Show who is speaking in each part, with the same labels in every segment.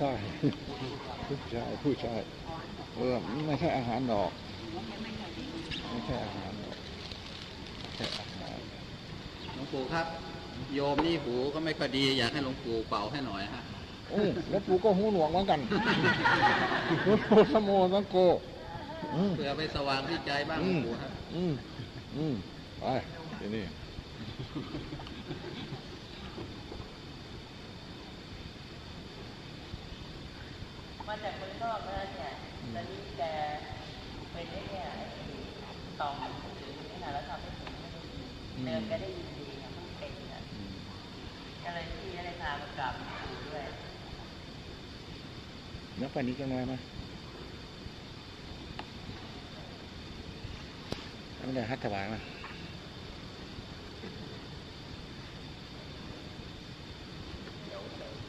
Speaker 1: ชาย
Speaker 2: ผู้ชายผู้ชายเออไม่ใช่อาหารดอก ไม่ใช่อาหารดอกไม่ใช่อาหาร
Speaker 1: หลวงปู่ครับ โยมนี่หูก็ไม่ค่อยดีอยากให้หลวงปู่เป่าให้หน่อยฮะ
Speaker 2: โอ้แล้วปูก็หูหนวกเหมือนกันพุทโธสมโมสังโกอืม
Speaker 1: เพื่อไปสว่างที่ใจบ้างหล
Speaker 2: อื
Speaker 1: วง
Speaker 2: ม
Speaker 1: ปู่ฮะ
Speaker 2: อืมอืมไปทีนี้
Speaker 3: มาจากเมืองนอกนะเนี่ยตอนนี้แกเป็นไอ้เนี่ยไอ้ต่อมหรือนี่นะแล้วทำให้ผมไม่ได้ยิน เดิมแกได้ยินดีนะเพิ่เป็นนะก็เลยพี่ก็เลยพามากราบหลวงปู่ด้วย
Speaker 2: แล้วไปนี้กันไงมาไม่ได้ฮัตถวายมา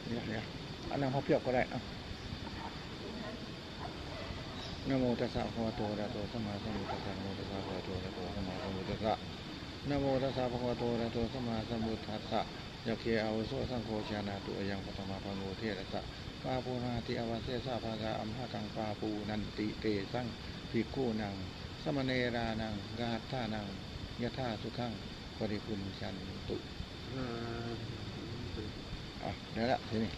Speaker 2: เนี่ยเนี่ยอันนั้นพอเพียบก็ได้เอะนะโมตัสสะภะคะวะโตอะระหะโตสัมมาสัมพุทธัสสะนะโมตัสสะภะคะวะโตอะระหะโตสัมมาสัมพุทธัสสะ นะโมตัสสะภะคะวะโตอะระหะโตสัมมาสัมพุทธัสสะยะเคอาวุโสสังโฆชานาตุอะยังปฐมาภโมเทระสะปาปูนาติอวาเสสะภากาอัมหะกังปาปูนันติเตสังภิกขุนัง สมเนรานังกาธานังยะธาสุขังปริคุณชันตุอะเดี๋ยวละทีนี้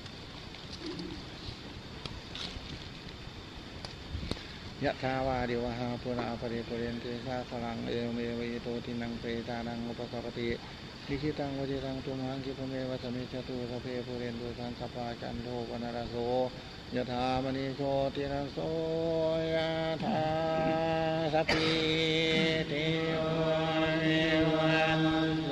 Speaker 2: ยะทาวาดิวหาปุราปริปุเรนติสาพลังเอวเมวิโตทินังเปตานังอุปกปปติลิขิตังวจิตังตุมหังคิปเมวัสมิจตุสเพปุเรนตุสังสปาจันโทปนารโสยะถามณีโชติรสโสยะถาสพพิติโยวิวันสัน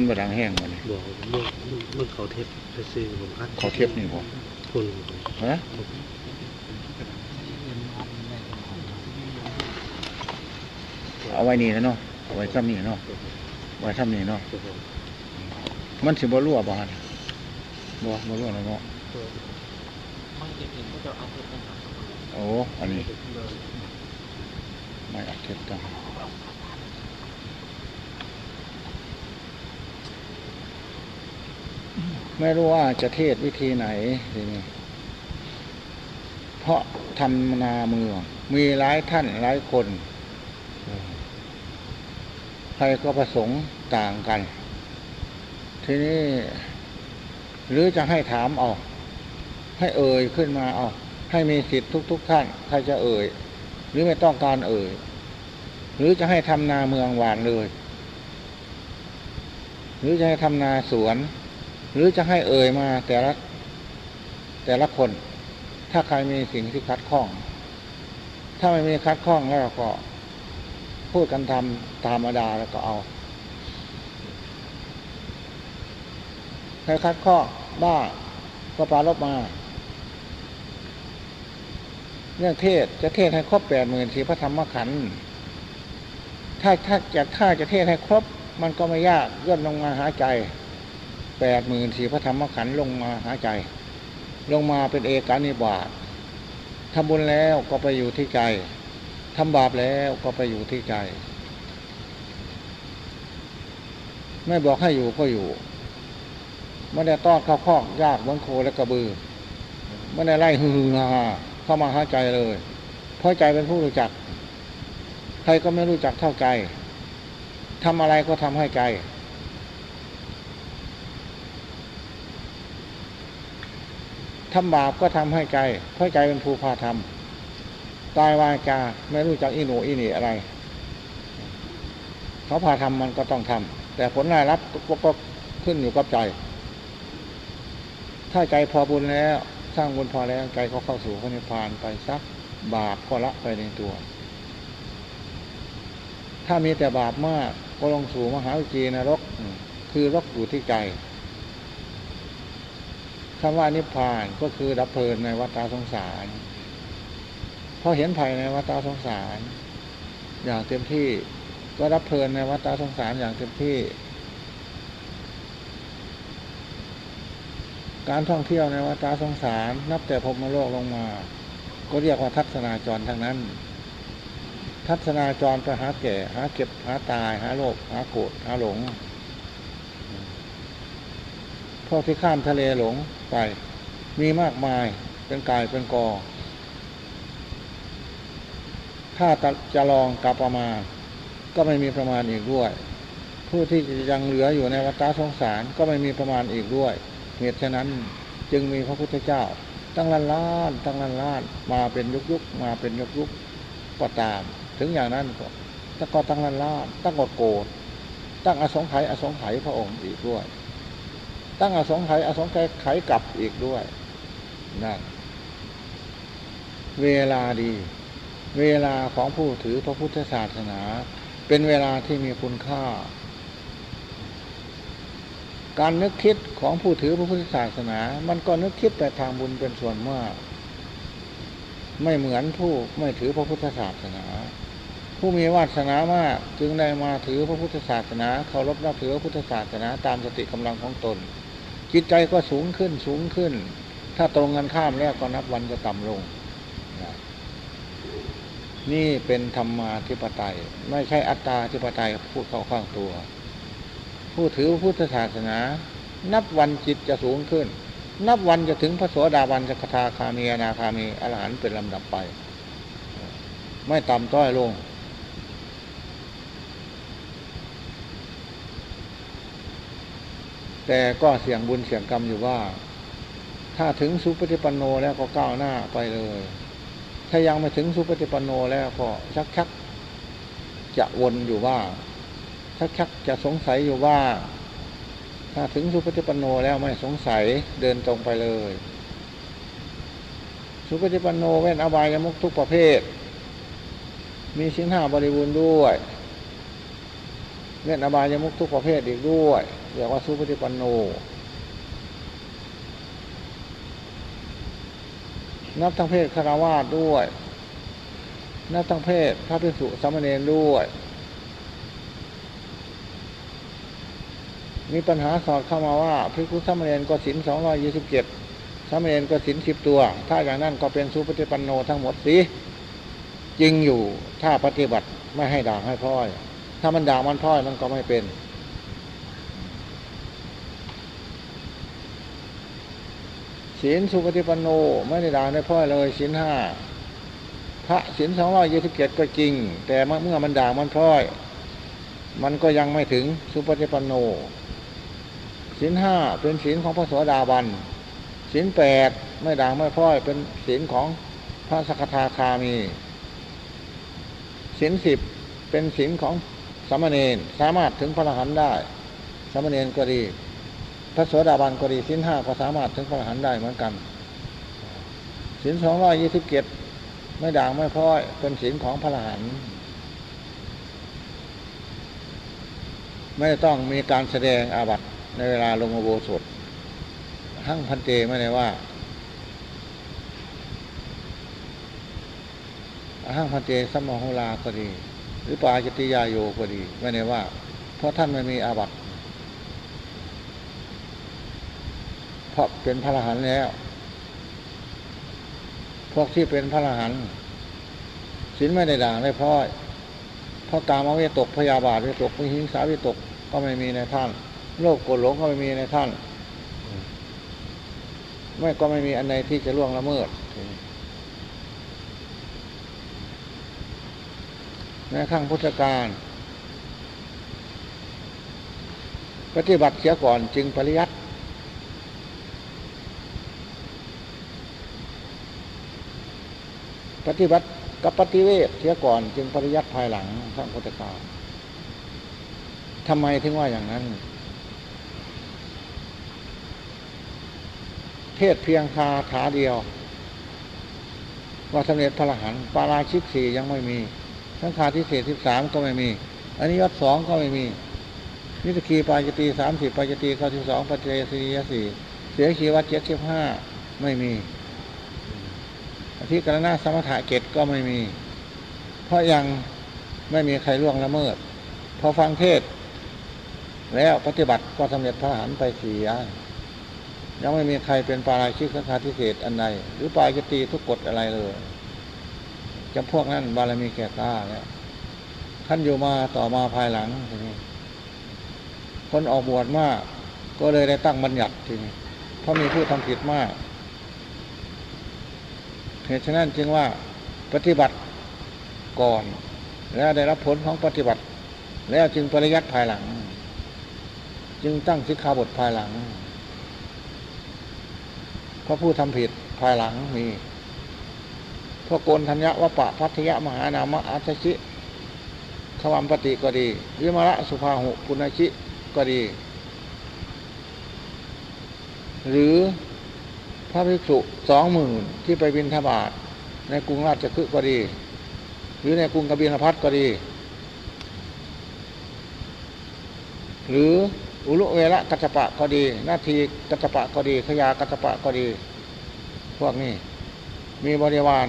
Speaker 2: มันบ่ดังแห้งบ่นี่
Speaker 4: บอกว่าเมื่อเมื่อเขาเทปไปซื้อผมคัด
Speaker 2: เขาเทียบนี่บ่
Speaker 4: คน
Speaker 2: ฮะเอาไว้นี่นะเนาะเอาไว้ซ้ำนี่เนาะไว้ซ้ำนี่เนาะมันสิบ่รั่วบ่ฮะบ่บ่รั่วแล้วเนาะ
Speaker 5: ไม่เก็บเห็นก็จะเอาเก็บเป็นครับ
Speaker 2: โอ้อันนี้ไม่อัดเทปต้อง ไม่รู้ว่าจะเทศวิธีไหนทีนี้เพราะทำนาเมือง มีหลายท่านหลายคน ใครก็ประสงค์ต่างกัน ทีนี้หรือจะให้ถามเอาให้เอ่ยขึ้นมาเอาให้มีสิทธิ์ทุก ๆ ท่าน ใครจะเอ่ย หรือไม่ต้องการเอ่ย หรือจะให้ทำนาเมืองหวานเลย หรือจะให้ทำนาสวน หรือจะให้เอ่ยมาแต่ละแต่ละคน ถ้าใครมีสิ่งที่คัดข้อง ถ้าไม่มีคัดข้องแล้วก็ พูดกันทำธรรมดาแล้วก็เอาใครคัดข้องบ้าก็ปรารบมาเรื่องเทศจะเทศให้ครบแปดหมื่นสี่พระธรรมขันธ์ถ้าถ้าจะถ้าจะเทศให้ครบ มันก็ไม่ยากย่นลงมาหาใจ แปดหมื่นสี่พระธรรมขันธ์ลงมาหาใจ ลงมาเป็นเอกานิบาตทำบุญแล้วก็ไปอยู่ที่ใจทำบาปแล้วก็ไปอยู่ที่ใจ ไม่บอกให้อยู่ก็อยู่ไม่ได้ต้อนเข้าคอกยากเหมือนโคและกระบือไม่ได้ไล่ฮือฮาเข้ามาหาใจเลย เพราะใจเป็นผู้รู้จัก ใครก็ไม่รู้จักเท่าใจทำอะไรก็ทำให้ใจ ทำบาปก็ทำให้ใจเพราะใจเป็นผู้พาทำตายวาจาไม่รู้จักอีหนูอีหนีอะไร เขาพาทำมันก็ต้องทำแต่ผลรายรับก็ขึ้นอยู่กับใจ ถ้าใจพอบุญแล้ว สร้างบุญพอแล้วใจก็เข้าสู่พระนิพพานไปซักบาปก็ละไปในตัว ถ้ามีแต่บาปมากก็ลงสู่มหาวิจีนรก คือรกอยู่ที่ใจ คำว่านิพพานก็คือดับเพลินในวัฏสงสารพอเห็นภัยในวัฏสงสาร อย่างเต็มที่ก็รับเพลินในวัฏสงสารอย่างเต็มที่ การท่องเที่ยวในวัฏสงสาร นับแต่พมโลกลงมา ก็เรียกว่าทัศนาจรทั้งนั้น ทัศนาจรไปหาแก่ หาเก็บหาตาย หาโลภหาโกรธหาหลง พวกที่ข้ามทะเลหลงไป มีมากมายเป็นกายเป็นกอ ถ้าจะลองกลับประมาณ ก็ไม่มีประมาณอีกด้วย ผู้ที่ยังเหลืออยู่ในวัฏสงสารก็ไม่มีประมาณอีกด้วย เหตุฉะนั้นจึงมีพระพุทธเจ้า ตั้งล้านล้านตั้งล้านล้านมาเป็นยุกยุกมาเป็นยุกยุกก็ตาม ถึงอย่างนั้นก็ตั้งก็ตั้งล้านล้านตั้งกดโกรธตั้งอสงไขยอสงไขยพระองค์อีกด้วย ตั้งอสงไขยอสงไขยไขกลับอีกด้วยนั่นเวลาดี เวลาของผู้ถือพระพุทธศาสนา เป็นเวลาที่มีคุณค่า การนึกคิดของผู้ถือพระพุทธศาสนา มันก็นึกคิดแต่ทางบุญเป็นส่วนมาก ไม่เหมือนผู้ไม่ถือพระพุทธศาสนา ผู้มีวาสนามากจึงได้มาถือพระพุทธศาสนาเคารพนับถือพระพุทธศาสนาตามสติกำลังของตน จิตใจก็สูงขึ้นสูงขึ้น ถ้าตรงกันข้ามแล้วก็นับวันจะต่ำลงนี่เป็นธรรมาธิปไตย ไม่ใช่อัตตาธิปไตยพูดเข้าข้างตัว ผู้ถือพุทธศาสนา นับวันจิตจะสูงขึ้น นับวันจะถึงพระโสดาบันสกทาคามีอนาคามีอรหันต์เป็นลำดับไป ไม่ต่ำต้อยลง แต่ก็เสี่ยงบุญเสี่ยงกรรมอยู่ว่า ถ้าถึงสุปฏิปันโนแล้วก็ก้าวหน้าไปเลย ถ้ายังไม่ถึงสุปฏิปันโนแล้วก็ชักชักจะวนอยู่ว่าชักชักจะสงสัยอยู่ว่า ถ้าถึงสุปฏิปันโนแล้วไม่สงสัยเดินตรงไปเลย สุปฏิปันโนเว้นอบายมุกทุกประเภท มีสิ้นห้าบริบูรณ์ด้วยเล่นอบายมุกทุกประเภทอีกด้วย เรียกว่าสุปฏิปันโน นับทั้งเพศคารวาสด้วย นับทั้งเพศพระภิกษุสามเณรด้วย มีปัญหาสอดเข้ามาว่าภิกษุสามเณรก็สินสองร้อยยี่สิบเจ็ดสามเณรก็สินสิบตัว ถ้าอย่างนั้นก็เป็นสุปฏิปันโนทั้งหมดสิจริงอยู่ถ้าปฏิบัติไม่ให้ด่างให้พร้อย ถ้ามันด่างมันพร้อยมันก็ไม่เป็น ศีลสุปฏิปันโนไม่ได้ด่างได้พร้อยเลยศีลห้าพระศีลสองร้อยยี่สิบเจ็ดก็จริง แต่เมื่อมันด่างมันพร้อย มันก็ยังไม่ถึงสุปฏิปันโนศีลห้าเป็นศีลของพระโสดาบันศีลแปดไม่ด่างไม่พร้อย เป็นศีลของพระสกทาคามีศีลสิบเป็นศีลของสามเณรสามารถถึงพระอรหันต์ได้ สามเณรก็ดี พระโสดาบันก็ดีศีลห้าก็สามารถถึงพระอรหันต์ได้เหมือนกันศีลสองร้อยยี่สิบเจ็ดไม่ด่างไม่พร้อยเป็นศีลของพระอรหันต์ไม่ต้องมีการแสดงอาบัติในเวลาลงโบสถหั่งพันเตไม่ได้ว่าหั่งพันเตสัมมาหุลาก็ดี หรือปาจติยาโยก็ดี ไม่ได้ว่า เพราะท่านไม่มีอาบัติ เพราะเป็นพระอรหันต์แล้ว พวกที่เป็นพระอรหันต์ศีลไม่ได้ด่างได้พร้อยเพราะกามวิตกพยาบาทวิตกวิหิงสาวิตกก็ไม่มีในท่าน โลภโกรธหลงก็ไม่มีในท่าน ไม่ก็ไม่มีอันใดที่จะล่วงละเมิดในข้างพุทธการปฏิบัติเสียก่อนจึงปริยัติ ฏิบัติกับปฏิเวทเสียก่อนจึงปริยัติภายหลังข้างพุทธกาทำไมถึงว่าอย่างนั้น เทศเพียงคาถาเดียว ว่าสำเร็จพระหันปาราชิกสี่ยังไม่มีทั้งคาที่เศษสิบสามก็ไม่มี อันนี้ยศสองก็ไม่มีนิสกีปายตีสามสิบปายตีเก้าสิบสองปัจเจสียสี่เสียชีวัตเจ็ดสิบห้าไม่มี ธิกรณาสมถะเกตก็ไม่มี เพราะยังไม่มีใครล่วงละเมิด พอฟังเทศ แล้วปฏิบัติก็สำเร็จพระอรหันไปเสียยังไม่มีใครเป็นปาราชิกสังฆาทิเศษอันใดหรือปายตีทุกกฎอะไรเลยจำพวกนั้นบารมีแก่กล้าแล้วขั้นอยู่มาต่อมาภายหลังทีนี้คนออกบวชมาก ก็เลยได้ตั้งบัญญัติทีนี้เพราะมีผู้ทำผิดมาก เหตุฉะนั้นจึงว่าปฏิบัติก่อน แล้วได้รับผลของปฏิบัติ แล้วจึงปริยัติภายหลัง จึงตั้งสิกขาบทภายหลังเพราะผู้ทำผิดภายหลังมีพระโกนธัญญวปะพัทยมหานามะอาชชิขวัมปฏิก็ดี วิมระสุภาหุปุณชิก็ดี หรือ พระภิกษุสองหมื่นที่ไปบินทบาทในกรุงราชคฤห์ก็ดี หรือในกรุงกบิลพัทก็ดี หรืออุลุเวละกัจจปะก็ดีนาทีกัจจปะก็ดี ขยากัจจปะก็ดี พวกนี้ มีบริวาร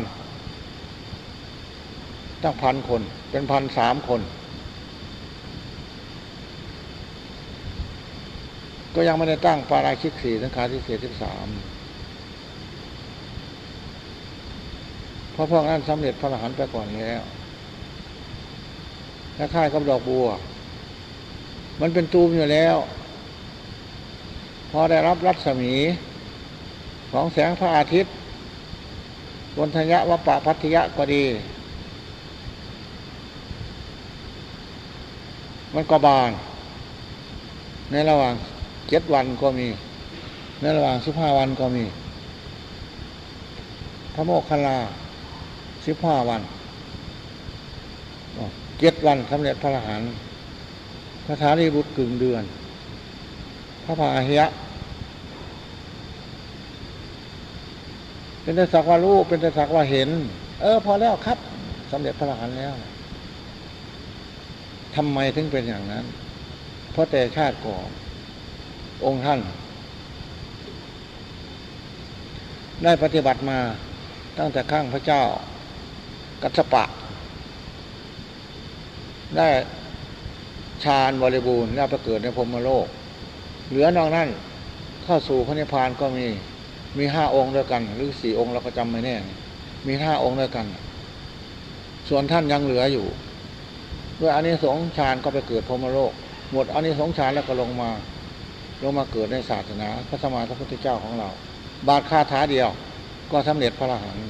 Speaker 2: ตั้งพันคน เป็นพันสามคน ก็ยังไม่ได้ตั้งปาราชิกสี่สังฆาทิเศษที่สาม เพราะพวกนั้นสำเร็จพระอรหันต์ไปก่อนแล้วและค่ายกับดอกบัว มันเป็นตูมอยู่แล้ว พอได้รับรัศมีของแสงพระอาทิตย์บนธัญญวปะพัทยะก็ดี มันก็บาน ในระหว่างเจ็ดวันก็มี ในระหว่างสิบห้าวันก็มี พระโมคคัลลา สิบห้าวันเจ็ดวันสำเร็จพระอรหันต์พระธารีบุตรกึ่งเดือน พระพาหิยะ เป็นแต่สักว่ารู้เป็นแต่สักว่าเห็น เออ พอแล้วครับสำเร็จพระอรหันต์แล้วทำไมถึงเป็นอย่างนั้น เพราะแต่ชาติก่อนองค์ท่าน ได้ปฏิบัติมาตั้งแต่ข้างพระเจ้า กัสปะ ได้ฌานบริบูรณ์แล้วไปเกิดในพรมโลก เหลือนอกนั้นเข้าสู่พระนิพพานก็มีมีห้าองค์ด้วยกัน หรือสี่องค์เราก็จำไม่แน่ มีห้าองค์ด้วยกัน ส่วนท่านยังเหลืออยู่ด้วยอานิสงส์ฌานก็ไปเกิดพรมโลก หมดอานิสงส์ฌานแล้วก็ลงมา ลงมาเกิดในศาสนาพระสมมาพระพุทธเจ้าของเรา บาทคาถาเดียวก็สำเร็จพระอรหันต์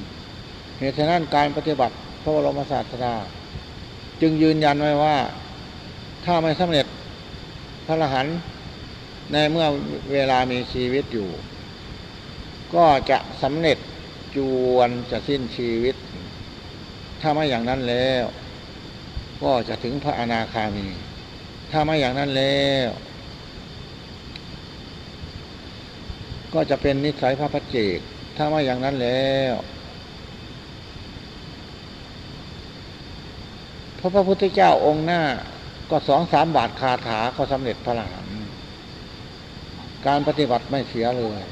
Speaker 2: เหตุฉะนั้นการปฏิบัติ พระบรมศาสดา จึงยืนยันไว้ว่าถ้าไม่สำเร็จพระอรหันต์ในเมื่อเวลามีชีวิตอยู่ ก็จะสำเร็จจวนจะสิ้นชีวิต ถ้าไม่อย่างนั้นแล้ว ก็จะถึงพระอนาคามี ถ้าไม่อย่างนั้นแล้ว ก็จะเป็นนิสัยพระพัจเจก ถ้าไม่อย่างนั้นแล้ว พราะพระพุทธเจ้าองค์หน้า ก็สองสามบาทคาถาก็สำเร็จพระอรหันต์การปฏิบัติไม่เสียเลย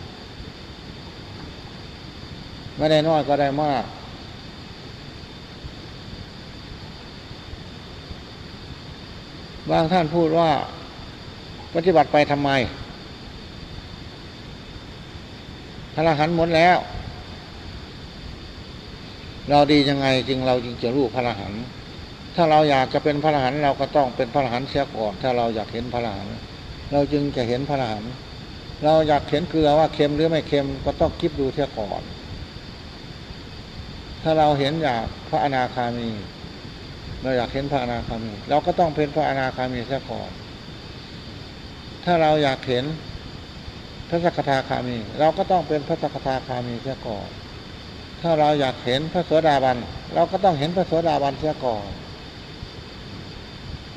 Speaker 2: ไม่ได้น้อยก็ได้มาก บางท่านพูดว่า ปฏิบัติไปทำไมพระอรหันต์หมดแล้ว เราดียังไงจึงเราจึงจะรู้พระอรหันต์ ถ้าเราอยากจะเป็นพระอรหันต์เราก็ต้องเป็นพระอรหันต์เสียก่อนถ้าเราอยากเห็นพระอรหันต์เราจึงจะเห็นพระอรหันต์เราอยากเห็นเกลือว่าเค็มหรือไม่เค็มก็ต้องคิดดูเสียก่อน ถ้าเราเห็นอยากพระอนาคามี เราอยากเห็นพระอนาคามี เราก็ต้องเป็นพระอนาคามีเสียก่อน ถ้าเราอยากเห็นพระสักทาคามี เราก็ต้องเป็นพระสักทาคามีเสียก่อน ถ้าเราอยากเห็นพระโสดาบัน เราก็ต้องเห็นพระโสดาบันเสียก่อน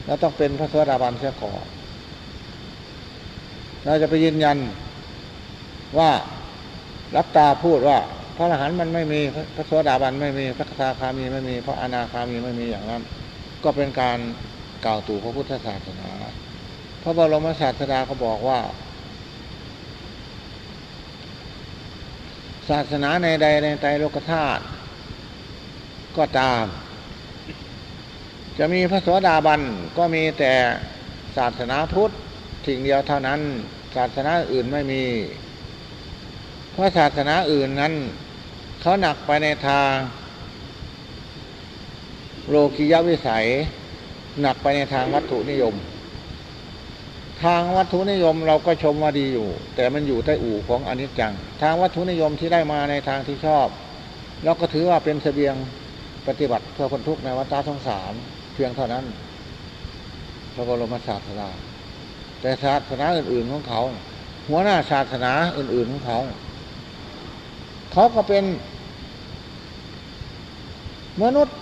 Speaker 2: เราต้องเป็นพระโสดาบันเสียก่อนเราจะไปยืนยันว่ารับตาพูดว่า พระอรหันต์มันไม่มีพระโสดาบันไม่มีพระสกทาคามีไม่มีพระอนาคามีไม่มีอย่างนั้น ก็เป็นการกล่าวตู่พระพุทธศาสนา พระบรมศาสดาเขาบอกว่า ศาสนาในใดในใจโลกธาตุก็ตาม จะมีพระโสดาบันก็มีแต่ศาสนาพุทธสิ่งเดียวเท่านั้น ศาสนาอื่นไม่มี เพราะศาสนาอื่นนั้นเขาหนักไปในทางโลกิยวิสัย หนักไปในทางวัตถุนิยม ทางวัตถุนิยมเราก็ชมว่าดีอยู่ แต่มันอยู่ใต้อู่ของอนิจจัง ทางวัตถุนิยมที่ได้มาในทางที่ชอบเราก็ถือว่าเป็นเสบียงปฏิบัติเพื่อคนทุกข์ในวัฏสงสาร เพียงเท่านั้นพระบรมศาสดาแต่ศาสนาอื่น ๆของเขา หัวหน้าศาสนาอื่น ๆของเขา เขาก็เป็น มนุษย์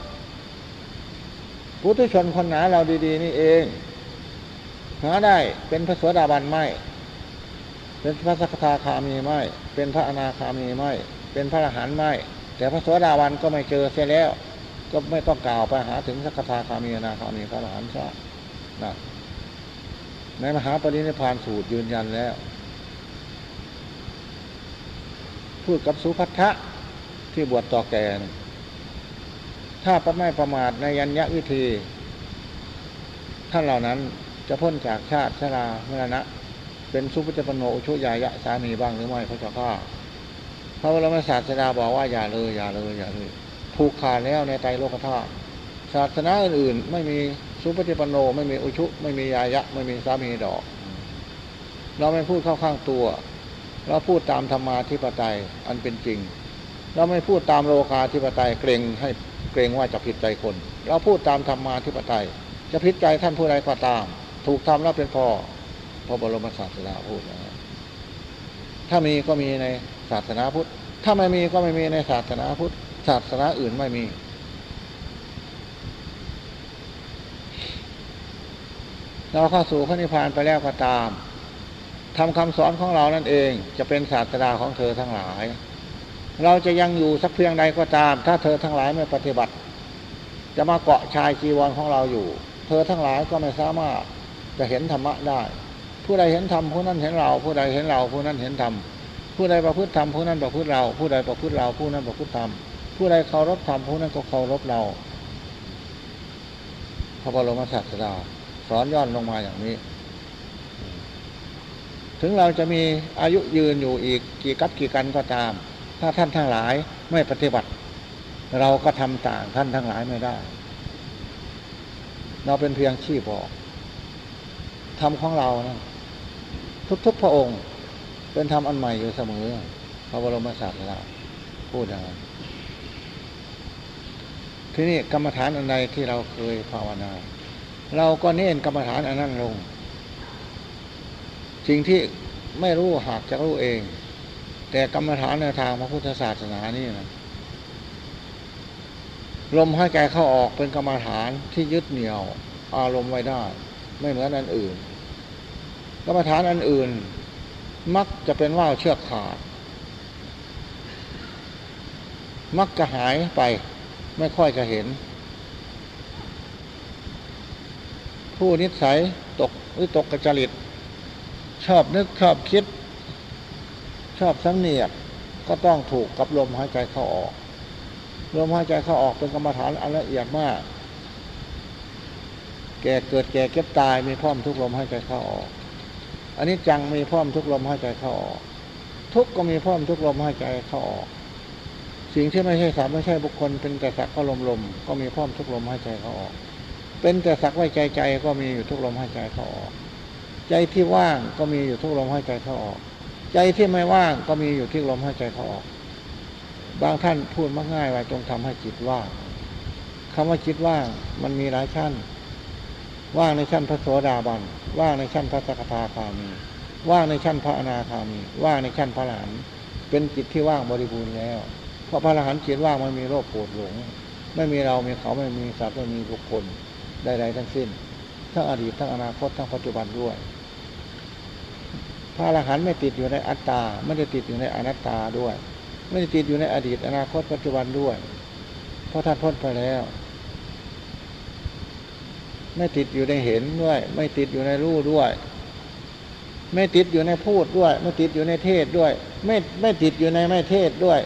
Speaker 2: ปุถุชนคนหนาเราดีๆ นี่เองหาได้เป็นพระสวสดาบันไม่ เป็นพระสักทาคามีไม่ เป็นพระอนาคามีไม่ เป็นพระอรหันต์ไม่ แต่พระสวสดาบันก็ไม่เจอเสียแล้ว ก็ไม่ต้องกล่าวไปหาถึงสักทาคามีนาคามีพระอรหันต์ซะนะในมหาปรินิพานสูตรยืนยันแล้ว พูดกับสุพัทธะที่บวชต่อแก่นถ้าประไม่ประมาทในยัญญะวิธี ท่านเหล่านั้นจะพ้นจากชาติชรามรณะ เป็นสุภจปโนชุยายะสามีบ้างหรือไม่พระเจ้าข้าพระบรมศาสดาบอกว่าอย่าเลยอย่าเลยอย่าเลย ผูกขาดแล้วในใจโลกธาตุศาสนาอื่นๆ ไม่มีสุปฏิปันโน ไม่มีอุชุ ไม่มียายะ ไม่มีสามีดอก เราไม่พูดเข้าข้างตัว เราพูดตามธรรมาธิปไตยอันเป็นจริง เราไม่พูดตามโลกาธิปไตยเกรงให้เกรงว่าจะผิดใจคน เราพูดตามธรรมาธิปไตย จะผิดใจท่านผู้ใดก็ตาม ถูกทำแล้วเป็นพอพระบรมศาสดาพูดนะถ้ามีก็มีในศาสนาพุทธ ถ้าไม่มีก็ไม่มีในศาสนาพุทธ ศาสนาอื่นไม่มี เราเข้าสู่พระนิพพานไปแล้วก็ตามทำคำสอนของเรานั่นเองจะเป็นศาสดาของเธอทั้งหลาย เราจะยังอยู่สักเพียงใดก็ตาม ถ้าเธอทั้งหลายไม่ปฏิบัติ จะมาเกาะชายจีวรของเราอยู่ เธอทั้งหลายก็ไม่สามารถจะเห็นธรรมะได้ ผู้ใดเห็นธรรมผู้นั้นเห็นเรา ผู้ใดเห็นเรา ผู้นั้นเห็นธรรมผู้ใดประพฤติธรรมผู้นั้นประพฤติเรา ผู้ใดประพฤติเราผู้นั้นประพฤติธรรม ผู้ใดเคารพธรรมผู้นั้นก็เคารพเราพระบรมศาสดาสอนย้อนลงมาอย่างนี้ ถึงเราจะมีอายุยืนอยู่อีกกี่กับกี่กันก็ตาม ถ้าท่านทั้งหลายไม่ปฏิบัติ เราก็ทำต่างท่านทั้งหลายไม่ได้ เราเป็นเพียงชี้บอกธรรมของเรานะทุกๆพระองค์ เป็นธรรมอันใหม่อยู่เสมอ พระบรมศาสดาพูดอย่างนั้น ทีนี้กรรมฐานอันใดที่เราเคยภาวนา เราก็เน้นกรรมฐานอันนั้นลง สิ่งที่ไม่รู้หากจะรู้เอง แต่กรรมฐานในทางพระพุทธศาสนานี่นะลมหายใจเข้าออกเป็นกรรมฐานที่ยึดเหนี่ยว อารมณ์ไว้ได้ ไม่เหมือนอันอื่น กรรมฐานอันอื่น มักจะเป็นว่าวเชือกขาด มักจะหายไป ไม่ค่อยจะเห็น ผู้นิสัยตกหรือตกกระจริต ชอบนึกชอบคิด ชอบสำเนียกก็ต้องถูกกับลมหายใจเข้าออกลมหายใจเข้าออกเป็นกรรมฐานอันละเอียดมาก แก่เกิดแก่เก็บตายมีพร้อมทุกลมหายใจเข้าออก อันนี้จังมีพร้อมทุกลมหายใจเข้าออก ทุกก็มีพร้อมทุกลมหายใจเข้าออก สิ่งที่ไม่ใช่สัตว์ไม่ใช่บุคคล เป็นแต่สักก็ลมลมก็มีพร้อมทุกลมหายใจเขาออก เป็นแต่สักไว้ใจใจก็มีอยู่ทุกลมหายใจเขาออก ใจที่ว่างก็มีอยู่ทุกลมหายใจเขาออก ใจที่ไม่ว่างก็มีอยู่ที่ลมหายใจเขาออก บางท่านพูดมากง่ายว่าจงทำให้จิตว่างคำว่าจิตว่างมันมีหลายชั้น ว่างในชั้นพระโสดาบันว่างในชั้นพระสกทาคามี ว่างในชั้นพระอนาคามี ว่างในชั้นพระหลานเป็นจิตที่ว่างบริบูรณ์แล้ว เพราะพระอรหันต์จิตว่างไม่มีโรคปวดหลง ไม่มีเรา มีเขาไม่มีสัตว์ไม่มีบุคคลใดๆทั้งสิ้น ทั้งอดีตทั้งอนาคตทั้งปัจจุบันด้วย พระอรหันต์ไม่ติดอยู่ในอัตตา ไม่ได้ติดอยู่ในอนัตตาด้วย ไม่ได้ติดอยู่ในอดีตอนาคตปัจจุบันด้วย เพราะท่านพ้นไปแล้ว ไม่ติดอยู่ในเห็นด้วย ไม่ติดอยู่ในรู้ด้วย ไม่ติดอยู่ในพูดด้วย ไม่ติดอยู่ในเทศด้วย ไม่ไม่ติดอยู่ในไม่เทศด้วย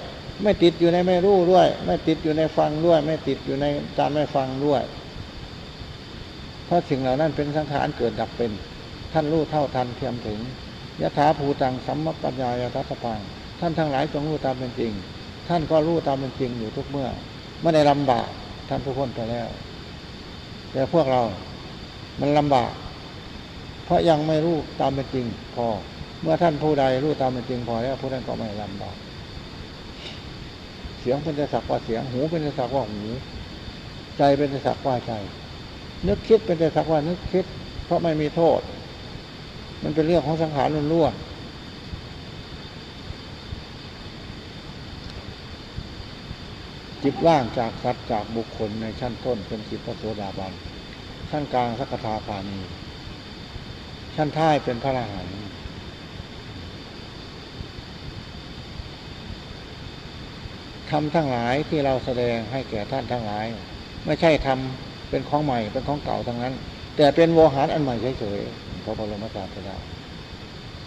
Speaker 2: ไม่ติดอยู่ในไม่รู้ด้วย ไม่ติดอยู่ในฟังด้วย ไม่ติดอยู่ในการไม่ฟังด้วย เพราะสิ่งเหล่านั้นเป็นสังขารเกิดดับเป็น ท่านรู้เท่าทันเทียมถึงยถาภูตังสัมมปัญญายทัสพังท่านทั้งหลายจงรู้ตามเป็นจริง ท่านก็รู้ตามเป็นจริงอยู่ทุกเมื่อไม่ได้ลำบากท่านผู้พ้นไปแล้ว แต่พวกเรา มันลำบาก เพราะยังไม่รู้ตามเป็นจริงพอ เมื่อท่านผู้ใดรู้ตามเป็นจริงพอแล้วผู้นั้นก็ไม่ลำบาก สียงเป็นแต่สักว่าเสียง หูเป็นแต่สักว่าหูใจเป็นแต่สักว่าใจ นึกคิดเป็นแต่สักว่านึกคิด เพราะไม่มีโทษ มันเป็นเรื่องของสังขารล้วนๆจิตว่างจากสัตว์จากบุคคลในชั้นต้นเป็นจิตพระโสดาบันชั้นกลางสักทาคามีชั้นท้ายเป็นพระอรหันต์ ทำทั้งหลายที่เราแสดงให้แก่ท่านทั้งหลาย ไม่ใช่ทำเป็นของใหม่เป็นของเก่าทั้งนั้น แต่เป็นโวหารอันใหม่เฉยๆพระบรมศาสดา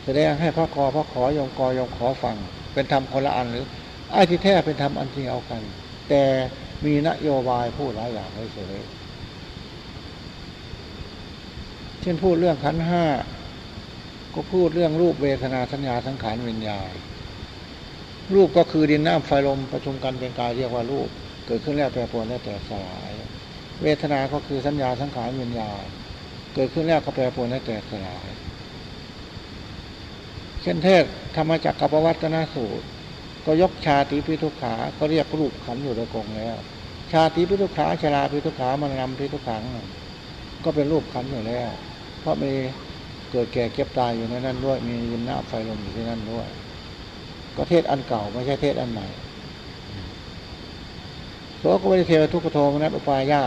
Speaker 2: แสดงให้พระกอพระขอยงกอยงขอฟัง เป็นธรรมคนละอันหรือไอ้ที่แท้เป็นธรรมอันที่เอากัน แต่มีนโยบายพูดหลายอย่างเฉยๆเช่นพูดเรื่องขันห้าก็พูดเรื่องรูปเวทนาสัญญาสังขารวิญญาณ รูปก็คือดินน้ำไฟลมประชุมกันเป็นกายเรียกว่ารูป เกิดขึ้นแล้วแปรปรวนแล้วแต่สลาย เวทนา ก็คือสัญญาสังขารวิญญาณเกิดขึ้นแล้วก็แปรปรวนแล้วแต่สลาย เช่นเทศธรรมจักรกับวัตนสูตร ก็ยกชาติพิทุขา ก็เรียกรูปขันอยู่ในกรงแล้ว ชาติพิทุขาชราพิทุขามันนำพิทุขังก็เป็นรูปขันอยู่แล้ว เพราะมีเกิดแก่เก็บตายอยู่ในนั้นด้วย มียินหน้ำไฟลมอยู่ที่นั่นด้วย ก็เทศอันเก่าไม่ใช่เทศอันใหม่โสกวิเทวทุกขโทมนัสอุปายา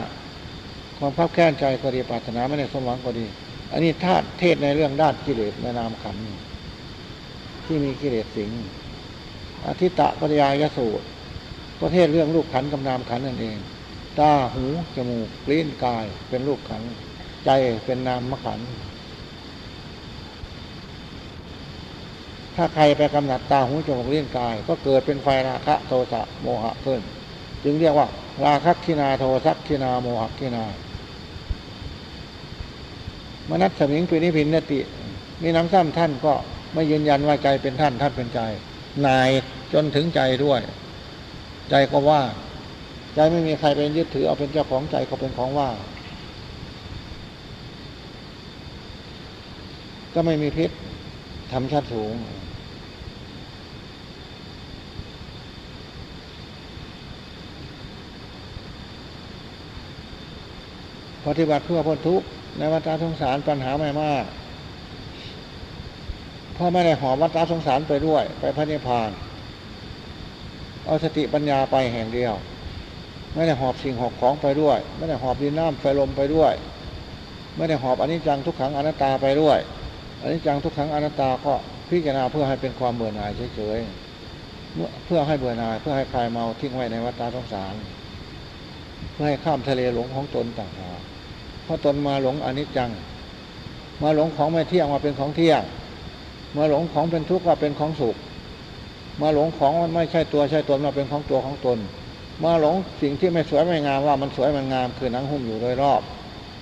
Speaker 2: ความภาพแค้นใจก็ดีปรารถนาไม่ได้สมหวังก็ดี อันนี้ธาตุเทศในเรื่องด้านกิเลสในนามขันธ์ที่มีกิเลสสิงอธิตะปริยายสูตรก็เทศเรื่องรูปขันธ์กับนามขันธ์นั่นเอง ตาหูจมูกลิ้นกายเป็นรูปขันธ์ใจเป็นนามขันธ์ ถ้าใครไปกำหนัดตาหูจมูกเลี้ยงกาย ก็เกิดเป็นไฟราคะโทสะโมหะขึ้น จึงเรียกว่า ราคะคินาโทสักคินาโมหะคินามนัสสมิงปินิพินนติมีน้ำซ้ำท่านก็ไม่ยืนยันว่าใจเป็นท่านท่านเป็นใจ นายจนถึงใจด้วย ใจก็ว่า ใจไม่มีใครเป็นยึดถือเอาเป็นเจ้าของใจก็เป็นของว่า ก็ไม่มีพิษทำชั้นสูง ปฏิบัติเพื่อพ้นทุกข์ในวัฏสงสารปัญหาไม่มากเพราะไม่ได้หอบวัฏสงสารไปด้วย ไปพระนิพพาน เอาสติปัญญาไปแห่งเดียว ไม่ได้หอบสิ่งหอบของไปด้วย ไม่ได้หอบดินน้ำไฟลมไปด้วย ไม่ได้หอบอนิจจังทุกขังอนัตตาไปด้วยอนิจจังทุกขังอนัตตาก็พิจารณาเพื่อให้เป็นความเบื่อหน่ายเฉยๆเพื่อให้เบื่อหน่ายเพื่อให้คลายเมาทิ้งไว้ในวัฏสงสาร พื่อให้ข้ามทะเลหลงของตนต่างหากเพราะตนมาหลงอนิจจัง มาหลงของไม่เที่ยงมาเป็นของเที่ยง มาหลงของเป็นทุกข์ว่าเป็นของสุข มาหลงของมันไม่ใช่ตัวใช่ตนมาเป็นของตัวของตน มาหลงสิ่งที่ไม่สวยไม่งามว่ามันสวยมันงามคือหนังหุ้มอยู่โดยรอบ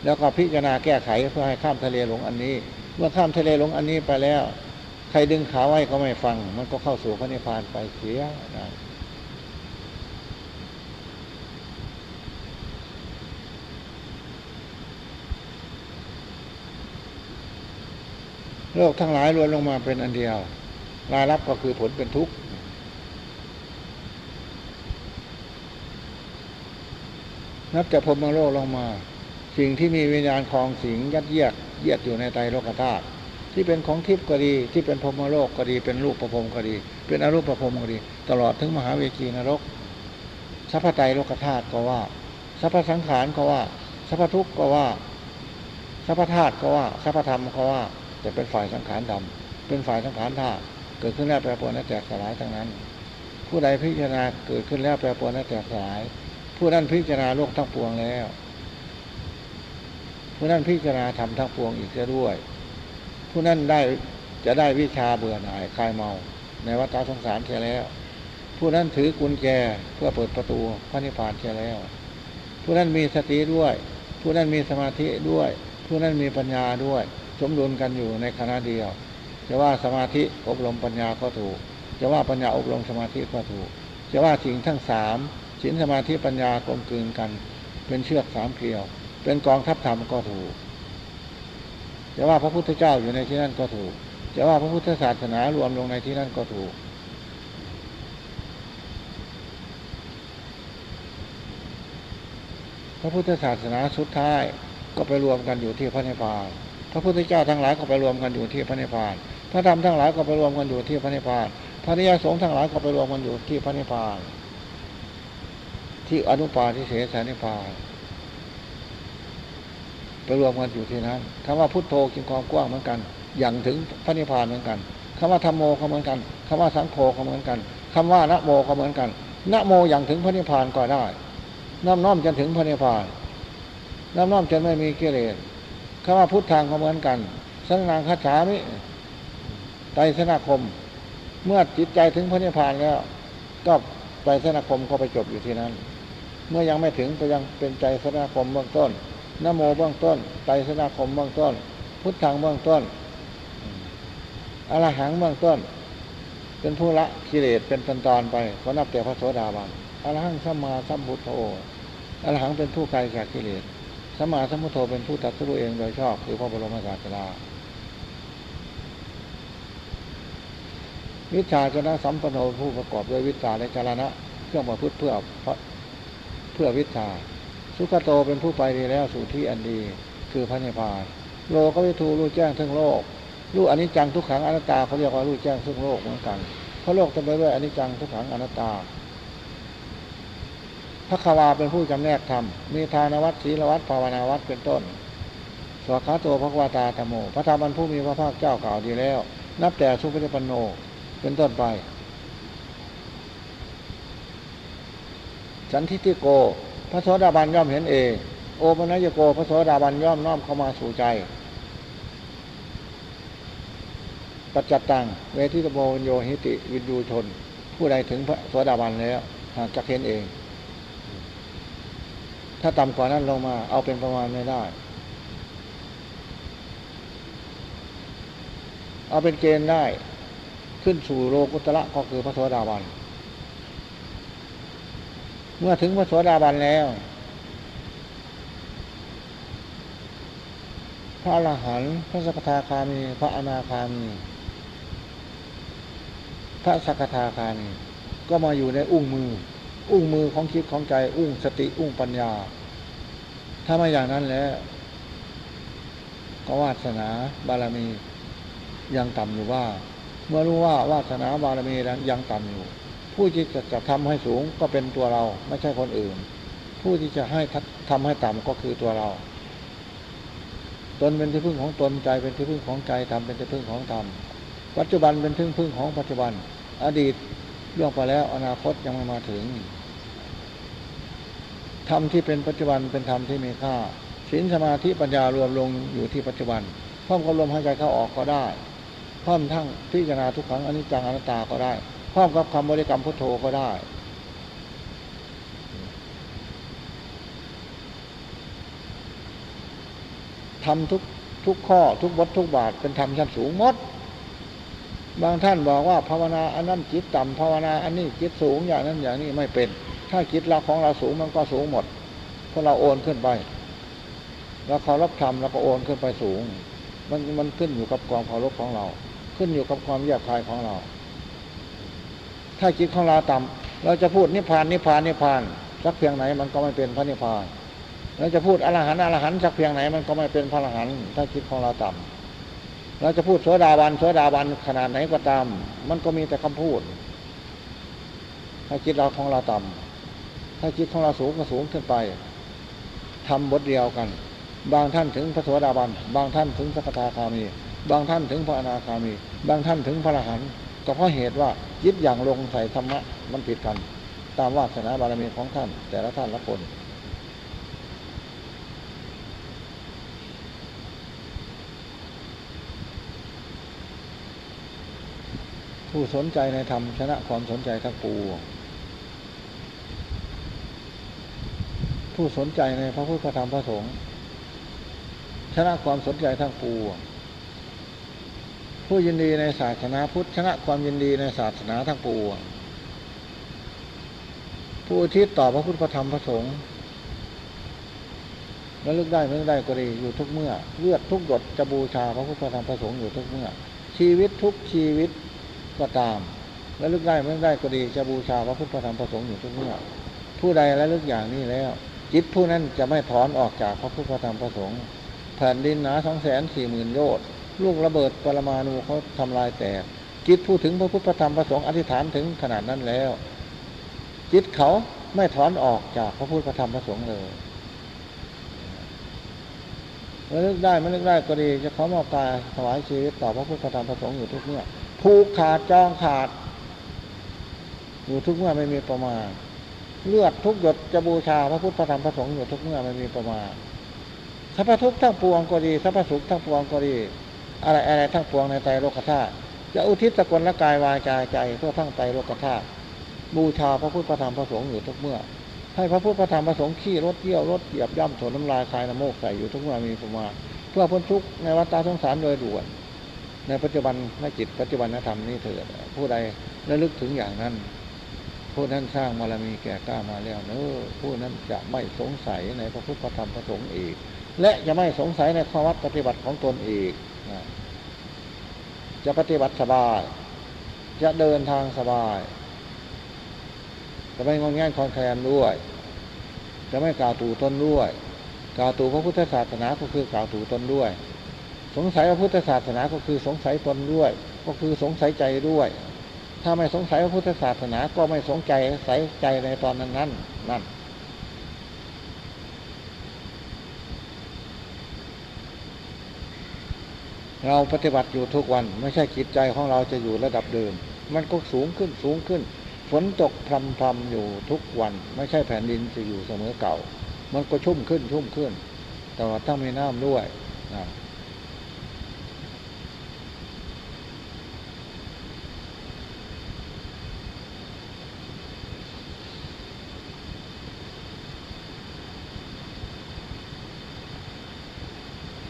Speaker 2: แล้วก็พิจารณาแก้ไขเพื่อให้ข้ามทะเลหลงอันนี้ เมื่อข้ามทะเลหลงอันนี้ไปแล้ว ใครดึงขาไว้ก็ไม่ฟัง มันก็เข้าสู่พระนิพพานไปเสียนะ โลกทั้งหลายรวมลงมาเป็นอันเดียว รายรับก็คือผลเป็นทุกข์นับจากพรมโลกลงมา สิ่งที่มีวิญญาณคลองสิงยัดเยียดเยียดอยู่ในไตรโลกธาตุที่เป็นของทิพย์ก็ดี ที่เป็นพรมโลกก็ดี เป็นรูปประพรมก็ดี เป็นอรูปประพรมก็ดี ตลอดถึงมหาเวจีนรกสัพพไตโลกธาตุก็ว่าสัพพสังขารก็ว่าสัพพทุกข์ก็ว่าสัพพธาตุก็ว่าสัพพธรรมก็ว่า จะเป็นฝ่ายสังขารดำเป็นฝ่ายสังขารธาตุเกิดขึ้นแล้วแปรปรวนและแตกสลายทั้งนั้น ผู้ใดพิจารณาเกิดขึ้นแล้วแปรปรวนและแตกสลาย ผู้นั้นพิจารณาโลกทั้งปวงแล้ว ผู้นั้นพิจารณาธรรมทั้งปวงอีกด้วย ผู้นั้นได้จะได้วิชาเบื่อหน่ายคลายเมา ในวัฏสงสารเสียแล้ว ผู้นั้นถือกุญแจเพื่อเปิดประตูพระนิพพานเสียแล้ว ผู้นั้นมีสติด้วย ผู้นั้นมีสมาธิด้วย ผู้นั้นมีปัญญาด้วย สมดุลกันอยู่ในคณะเดียว จะว่าสมาธิอบรมปัญญาก็ถูก จะว่าปัญญาอบรมสมาธิก็ถูก จะว่าสิ่งทั้งสามศีลสมาธิปัญญากลมกลืนกัน เป็นเชือกสามเกลียว เป็นกองทัพธรรมก็ถูก จะว่าพระพุทธเจ้าอยู่ในที่นั่นก็ถูก จะว่าพระพุทธศาสนารวมลงในที่นั่นก็ถูกพระพุทธศาสนาสุดท้ายก็ไปรวมกันอยู่ที่พระนิพพาน พระพุทธเจ้าทั้งหลายก็ไปรวมกันอยู่ที่พระนิพพาน พระธรรมทั้งหลายก็ไปรวมกันอยู่ที่พระนิพพาน พระนิยสงฆ์ทั้งหลายก็ไปรวมกันอยู่ที่พระนิพพาน ที่อนุปาทิเสสนิพพานไปรวมกันอยู่ที่นั้นคำว่าพุทโธกินความกว้างเหมือนกัน อย่างถึงพระนิพพานเหมือนกันคำว่าธรรมโมก็เหมือนกันคำว่าสังโฆก็เหมือนกันคำว่านะโมก็เหมือนกันนะโมอย่างถึงพระนิพพานก็ได้น้อมน้อมจนถึงพระนิพพานน้อมน้อมจนไม่มีกิเลส คำว่าพุทธังก็เหมือนกันสนางคาถามิไตรสนาคม เมื่อจิตใจถึงพระนิพพานแล้ว ก็ไตรสนาคมก็ไปจบอยู่ที่นั้น เมื่อยังไม่ถึงก็ยังเป็นใจสนาคมเบื้องต้นนโมเบื้องต้นไตรสนาคมเบื้องต้น พุทธังเบื้องต้นอรหังเบื้องต้น เป็นผู้ละกิเลสเป็นตอนตอนไปขานับแต่พระโสดาบันอรหังสัมมาสัมพุทโธอรหังเป็นผู้ไกลจากกิเลส สัมมาสัมพุทโธเป็นผู้ตัดสู้เองโดยชอบคือพระบรมศาสดาวิชาจนะสัมปโนผู้ประกอบด้วยวิชาและจารณะ เครื่องประพฤติเพื่อเพื่อวิชา สุขโตเป็นผู้ไปดีแล้วสู่ที่อันดี คือพระนิพพาน โลกวิทูรู้แจ้งทั้งโลกรู้อนิจจังทุกขังอนัตตาเขาเรียกว่ารู้แจ้งซึ่งโลกเหมือนกันเพราะโลกเต็มไปด้วยอนิจจังทุกขังอนัตตา พระคาวาเป็นผู้จำแนกธรรม มีทานวัดศีลวัดภาวนาวัดเป็นต้นสวขาตัวพระวาตาธรรมโมพระธรรมันผู้มีพระภาคเจ้ากล่าวดีแล้ว นับแต่สุปฏิปันโนเป็นต้นไป สันทิติโก พระโสดาบันย่อมเห็นเองโอปนัญญโก พระโสดาบันย่อมน้อมเข้ามาสู่ใจ ปัจจตัง เวทิตโมโยหิติ วินยูชน ผู้ใดถึงพระโสดาบันแล้วหากจะเห็นเอง ถ้าต่ำกว่านั้นลงมา เอาเป็นประมาณไม่ได้ เอาเป็นเกณฑ์ได้ ขึ้นสู่โลกุตระก็คือพระโสดาบัน เมื่อถึงพระโสดาบันแล้ว พระอรหันต์พระสกทาคามี พระอนาคามี พระสกทาคามี ก็มาอยู่ในอุ้งมือ อุ้งมือของคิดของใจ อุ้งสติอุ้งปัญญา ถ้าไม่อย่างนั้นแล้ว ก็วาสนาบารมียังต่ำอยู่ว่า เมื่อรู้ว่าวาสนาบารมีนั้นยังต่ำอยู่ ผู้ที่จะจะทำให้สูงก็เป็นตัวเราไม่ใช่คนอื่น ผู้ที่จะให้ทำให้ต่ำก็คือตัวเรา ตนเป็นที่พึ่งของตนใจเป็นที่พึ่งของใจธรรมเป็นที่พึ่งของธรรมปัจจุบันเป็นที่พึ่งของปัจจุบัน อดีตล่วงไปแล้วอนาคตยังไม่มาถึง ธรรมที่เป็นปัจจุบันเป็นธรรมที่มีค่าศีลสมาธิปัญญารวมลงอยู่ที่ปัจจุบันพร้อมกับลมหายใจเข้าออกก็ได้พร้อมทั้งพิจารณาทุกขังอนิจจังอนัตตาก็ได้พร้อมกับคำบริกรรมพุทโธก็ได้ ทำทุกทุกข้อทุกบททุกบาทเป็นธรรมชั้นสูงมด บางท่านบอกว่าภาวนาอันนั้นจิตต่ำภาวนาอันนี้จิตสูงอย่างนั้นอย่างนี้ไม่เป็น ถ้าจิตเราของเราสูงมันก็สูงหมด เพราะเราโอนขึ้นไปเราเคารพธรรมเราก็โอนขึ้นไปสูง มันมันขึ้นอยู่กับความเคารพของเรา ขึ้นอยู่กับความแยบคายของเรา ถ้าจิตของเราต่ำเราจะพูดนิพพานนิพพานนิพพานสักเพียงไหนมันก็ไม่เป็นพระนิพพานเราจะพูดอรหันต์อรหันต์สักเพียงไหนมันก็ไม่เป็นพระอรหันต์ถ้าจิตของเราต่ำเราจะพูดโสดาบันโสดาบันขนาดไหนก็ตาม มันก็มีแต่คำพูด ถ้าจิตเราของเราต่ำ ถ้าจิตของเราสูงก็สูงขึ้นไปทำบทเดียวกัน บางท่านถึงพระโสดาบัน บางท่านถึงสักทาคามี บางท่านถึงพระอนาคามี บางท่านถึงพระอรหันต์ก็เพราะเหตุว่าจิตอย่างลงใส่ธรรมะมันผิดกัน ตามวาสนาบารมีของท่าน แต่ละท่านละคนผู้สนใจในธรรมชนะความสนใจทั้งปวง ผู้สนใจในพระพุทธธรรมพระสงฆ์ชนะความสนใจทั้งปวงผู้ยินดีในศาสนาพุทธชนะความยินดีในศาสนาทั้งปวงผู้อุทิศต่อพระพุทธธรรมพระสงฆ์แล้วลึกได้ไม่ลึกได้ก็ดีอยู่ทุกเมื่อ เลือดทุกหยดจะบูชาพระพุทธธรรมพระสงฆ์อยู่ทุกเมื่อ ชีวิตทุกชีวิตก็ตามและลึกได้ไม่ได้ก็ดีจะบูชาพระพุทธธรรมประสงค์อยู่ทุกเมื่อ ผู้ใดและลึกอย่างนี้แล้ว จิตผู้นั้นจะไม่ถอนออกจากพระพุทธธรรมประสงค์แผ่นดินหนาสองแสนสี่หมื่นโยชน์ลูกระเบิดปรมาณูเขาทำลายแตกจิตผู้ถึงพระพุทธธรรมประสงค์อธิษฐานถึงขนาดนั้นแล้ว จิตเขาไม่ถอนออกจากพระพุทธธรรมประสงค์เลยแล้วลึกได้ไม่ลึกได้ก็ดี จะเขามอบกายถวายชีวิตต่อพระพุทธธรรมประสงค์อยู่ทุกเมื่อผูกขาดจองขาด อยู่ทุกเมื่อไม่มีประมาณ เลือดทุกหยดจะบูชาพระพุทธธรรมพระสงฆ์อยู่ทุกเมื่อไม่มีประมาณสัพพทุกทั้งปวงก็ดีสัพพสุขทั้งปวงก็ดี อะไรอะไรทั้งปวงในใจโลกธาตุจะอุทิศสกลละกายวายกายใจเพื่อทั้งใจโลกธาตุบูชาพระพุทธธรรมพระสงฆ์อยู่ทุกเมื่อ ให้พระพุทธธรรมพระสงฆ์ขี้รถเที่ยวรถเหยียบย่ำถนน้ำลายคายน้ำโมกใส่อยู่ทุกเมื่อมีประมาณเพื่อพ้นทุกข์ในวัฏสงสารโดยด่วนในปัจจุบันนจิตปัจจุบันนธรรมนี่เถิดผู้ใดระลึกถึงอย่างนั้น ผู้นั้นสร้างบารมีแก่กล้ามาแล้วเนอผู้นั้นจะไม่สงสัยในพระพุทธธรรมพระสงฆ์อีก และจะไม่สงสัยในข้อวัดปฏิบัติของตนอีกจะปฏิบัติสบาย จะเดินทางสบาย จะไม่งอแง่นคอนแคลนด้วย จะไม่กล่าวตู่ตนด้วย กล่าวตู่พระพุทธศาสนาก็คือกล่าวตู่ตนด้วย สงสัยพระพุทธศาสนาก็คือสงสัยตนด้วย ก็คือสงสัยใจด้วย ถ้าไม่สงสัยพระพุทธศาสนา ก็ไม่สงใจใส่ใจในตอนนั้นนั่นนั่นเราปฏิบัติอยู่ทุกวัน ไม่ใช่จิตใจของเราจะอยู่ระดับเดิม มันก็สูงขึ้นสูงขึ้น ฝนตกพรำพรำอยู่ทุกวัน ไม่ใช่แผ่นดินจะอยู่เสมอเก่า มันก็ชุ่มขึ้นชุ่มขึ้น แต่ว่าต้องมีน้ำด้วยนะ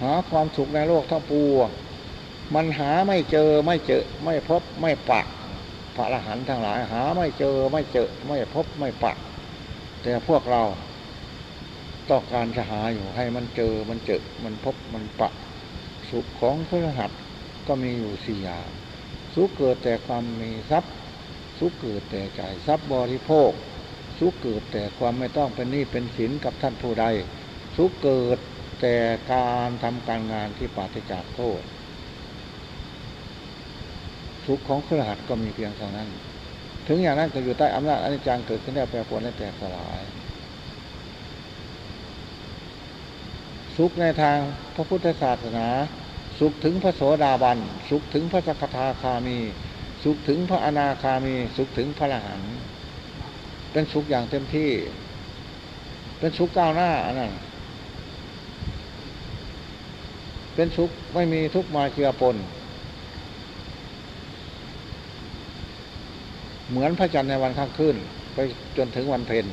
Speaker 2: หาความสุขในโลกทั้งปวงมันหาไม่เจอไม่เจอ ไม่พบไม่ปะพระอรหันต์ทั้งหลาย หาไม่เจอไม่เจอ ไม่พบไม่ปะ แต่พวกเราต้องการจะหาอยู่ให้มันเจอมันเจอ มันพบมันปะ สุขของพระหัตถ์ก็มีอยู่สี่อย่างสุขเกิดแต่ความมีทรัพย์ สุขเกิดแต่จ่ายทรัพย์บริโภค สุขเกิดแต่ความไม่ต้องเป็นหนี้เป็นสินกับท่านผู้ใด สุขเกิด แต่การทำการงานที่ปราศจากโทษ สุขของพระหัตถ์ก็มีเพียงเท่านั้น ถึงอย่างนั้นก็อยู่ใต้อำนาจอนิจจังเกิดขึ้นแล้แปรปรวนและแตกสลาย สุขในทางพระพุทธศาสนา สุขถึงพระโสดาบัน สุขถึงพระสกทาคามี สุขถึงพระอนาคามี สุขถึงพระอรหันต์เป็นสุขอย่างเต็มที่ เป็นสุขก้าวหน้าอันนั้น เป็นสุขไม่มีทุกข์มาเจือปน เหมือนพระจันทร์ในวันข้างขึ้น ไปจนถึงวันเพ็ญ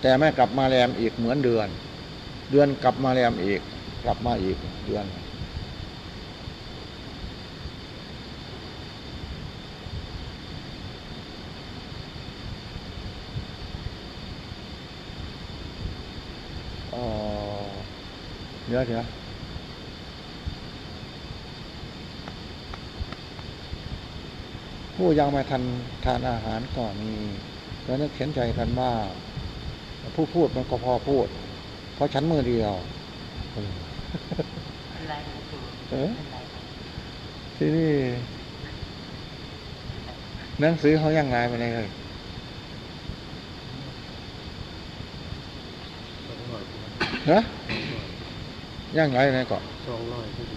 Speaker 2: แต่ไม่กลับมาแรมอีกเหมือนเดือน เดือนกลับมาแรมอีก กลับมาอีกเดือนอ๋อเดี๋ยวเดี๋ยว ผู้ยังไม่ทันทานอาหารก็มีแล้วนึกเข็นใจกันบ้างผู้พูดมันก็พอพูด เพราะฉันมือเดียวเออ
Speaker 3: อะไรหลวงปู่
Speaker 2: เออ
Speaker 3: อะไรครับ
Speaker 2: ที่นี่หนังสือเขายังไงมาเลย
Speaker 5: สองร้อย
Speaker 2: ฮะยังไงในก่อน
Speaker 5: สองร้อยพอดี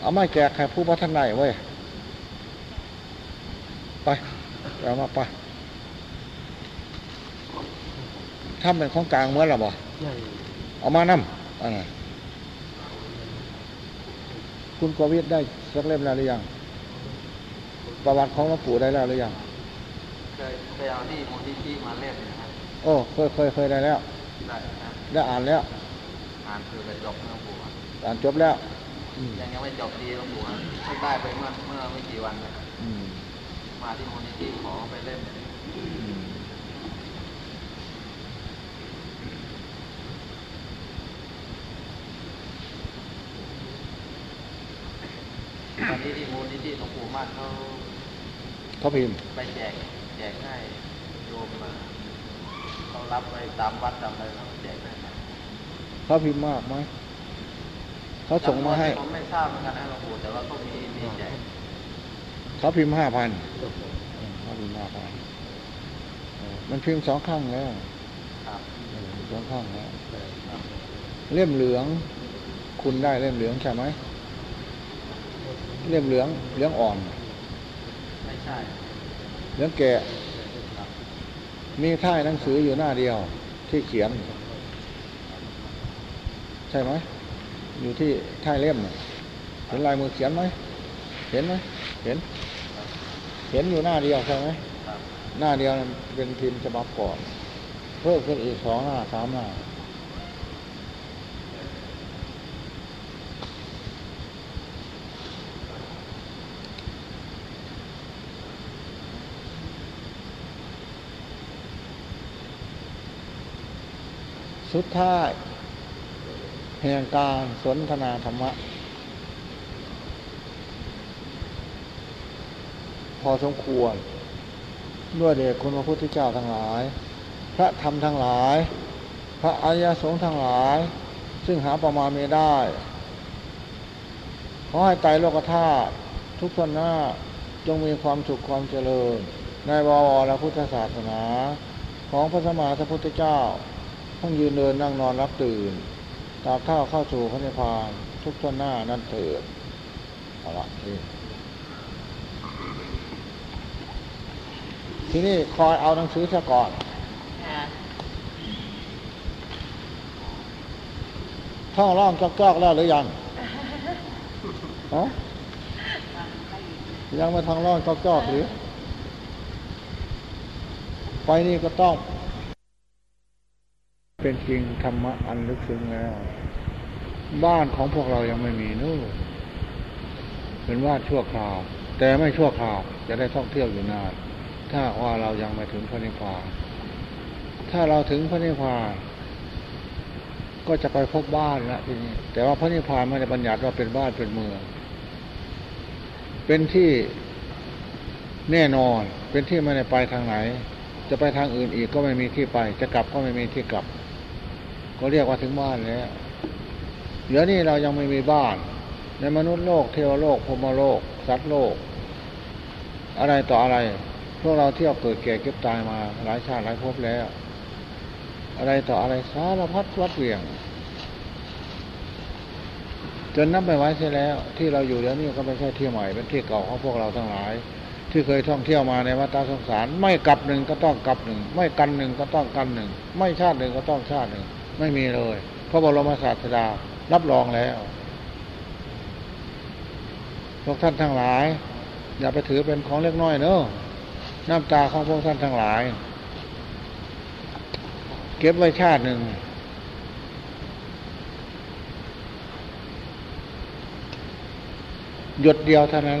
Speaker 2: เอาไม้แจกให้ผู้พัฒนาเว้ย ไปเอามาไปถ้าเป็นของกลางเมื่อหรอบ่
Speaker 5: ใหญ่
Speaker 2: เอามานั่มอันนั้นคุณกวิทได้สักเล่มแล้วหรือยัง ประวัติของหลวงปู่ได้แล้วหรือยัง
Speaker 1: เคยเคยเอาที่มูลนิธิมาเล่นนะครับ
Speaker 2: โอ้เคยเคยเคยได้แล้ว
Speaker 1: ได้นะ
Speaker 2: ได้อ่านแล้ว
Speaker 1: อ่านคือไปจบหลวงปู่อะ
Speaker 2: อ่านจบแล้วอืม
Speaker 1: ยังยังไม่จบดีหลวงปู่อะเพิ่งได้ไปเมื่อเมื่อไม่กี่วันนะครับ
Speaker 2: อื ม
Speaker 1: มาที่มูลนิธิขอไปเล่น
Speaker 2: อืม
Speaker 1: ตอนนี้ที่มูลนิธิหลวงปู่มั่นเขา
Speaker 2: เขาพิมพ์
Speaker 1: ไปแจกแจกให้โยมมาเขารับไปตามวัดตามอะไรเขาแจกให้มา
Speaker 2: เขาพิมพ์มากไหมเขาส่งมาให้
Speaker 1: ผมไม่ทราบเหมือนกันนะหลวงปู่แต่ว่าเขามีมีแจก
Speaker 2: เขาพิมพ์ห้าพัน
Speaker 5: ครับผม
Speaker 2: เขาพิมพ์ห้าพันมันพิมพ์สองข้างแล้ว
Speaker 1: ครับ
Speaker 2: เออสองข้างแล้ว
Speaker 5: แต่
Speaker 1: ครับ
Speaker 2: เล่มเหลือง คุณได้เล่มเหลืองใช่ไหมเล่มเหลืองเหลืองอ่อน
Speaker 1: ไม่ใช่
Speaker 2: เหลืองแก่
Speaker 1: ครับ
Speaker 2: มีท่ายหนังสืออยู่หน้าเดียว ที่เขียน ใช่ไหมอยู่ที่ท่ายเล่มน่ะเห็นลายมือเขียนไหม เห็นไหมเห็น เห็นอยู่หน้าเดียวใช่ไหม
Speaker 1: ครับ
Speaker 2: หน้าเดียวนั้นเป็นพิมพ์ฉบับก่อนเพิ่มขึ้นอีกสองหน้าสามหน้าสุดท้ายแห่งการสนทนาธรรมะ พอสมควร ด้วยเดชคุณพระพุทธเจ้าทั้งหลาย พระธรรมทั้งหลาย พระอริยสงฆ์ทั้งหลาย ซึ่งหาประมาณไม่ได้ ขอให้ไตโลกธาตุทุกทนหน้าจงมีความสุขความเจริญ ในบวรพุทธศาสนา ของพระสมมาสัพพุทธเจ้าทั้งยืนเดินนั่งนอนรับตื่นตาบเท่าเข้าสู่พระนิพพานทุกทนหน้านั่นเถิดเอาละนี่ ที่นี่คอยเอาหนังสือซะก่อนท่องร่องจอกๆแล้วหรือยังฮะยังมาทางร่องจอกๆหรือไปนี่ก็ต้อง เป็นจริงธรรมะอันลึกซึ้งแล้ว บ้านของพวกเรายังไม่มีนู่นเป็นว่าชั่วคราว แต่ไม่ชั่วคราว จะได้ท่องเที่ยวอยู่นาน ถ้าว่าเรายังไม่ถึงพระนิพพาน ถ้าเราถึงพระนิพพาน ก็จะไปพบบ้านละทีนี้ แต่ว่าพระนิพพานไม่ได้บัญญัติว่าเป็นบ้านเป็นเมือง เป็นที่แน่นอน เป็นที่ไม่ได้ไปทางไหน จะไปทางอื่นอีกก็ไม่มีที่ไป จะกลับก็ไม่มีที่กลับ ก็เรียกว่าถึงบ้านแล้ว เดี๋ยวนี้เรายังไม่มีบ้าน ในมนุษย์โลก เทวโลกพรมโลก สัตว์โลก อะไรต่ออะไร พวกเราเที่ยวเกิดแก่เก็บตายมาหลายชาติหลายภพแล้ว อะไรต่ออะไรสารพัดวัดเหวี่ยง จนนับไปไว้เสียแล้ว ที่เราอยู่เดี๋ยวนี้ก็ไม่ใช่ที่ใหม่เป็นที่เก่าของพวกเราทั้งหลาย ที่เคยท่องเที่ยวมาในวัฏสงสาร ไม่กลับหนึ่งก็ต้องกลับหนึ่ง ไม่กันหนึ่งก็ต้องกันหนึ่ง ไม่ชาติหนึ่งก็ต้องชาติหนึ่ง ไม่มีเลยพระบรมศาสดารับรองแล้วพวกท่านทั้งหลาย อย่าไปถือเป็นของเล็กน้อยเนอะ น้ำตาของพวกท่านทั้งหลาย เก็บไว้ชาติหนึ่ง หยดเดียวเท่านั้น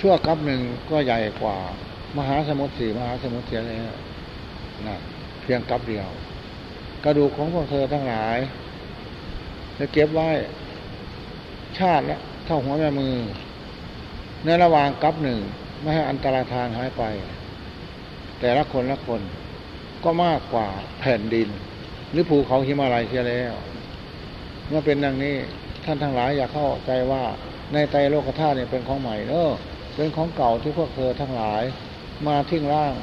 Speaker 2: ชั่วกับหนึ่งก็ใหญ่กว่า มหาสมุทรสี่มหาสมุทรเสียแล้วนะเพียงกับเดียว กระดูกของพวกเธอทั้งหลาย จะเก็บไว้ชาติละเท่าหัวแม่มือ ในระหว่างกับหนึ่ง ไม่ให้อันตรธานหายไป แต่ละคนละคนก็มากกว่าแผ่นดิน หรือภูเขาหิมาลัยเสียแล้ว เมื่อเป็นดังนี้ท่านทั้งหลายอยากเข้าใจว่าในไตโลกธาตุเนี่ยเป็นของใหม่เนอะเป็นของเก่าที่พวกเธอทั้งหลาย มาทิ้งร่าง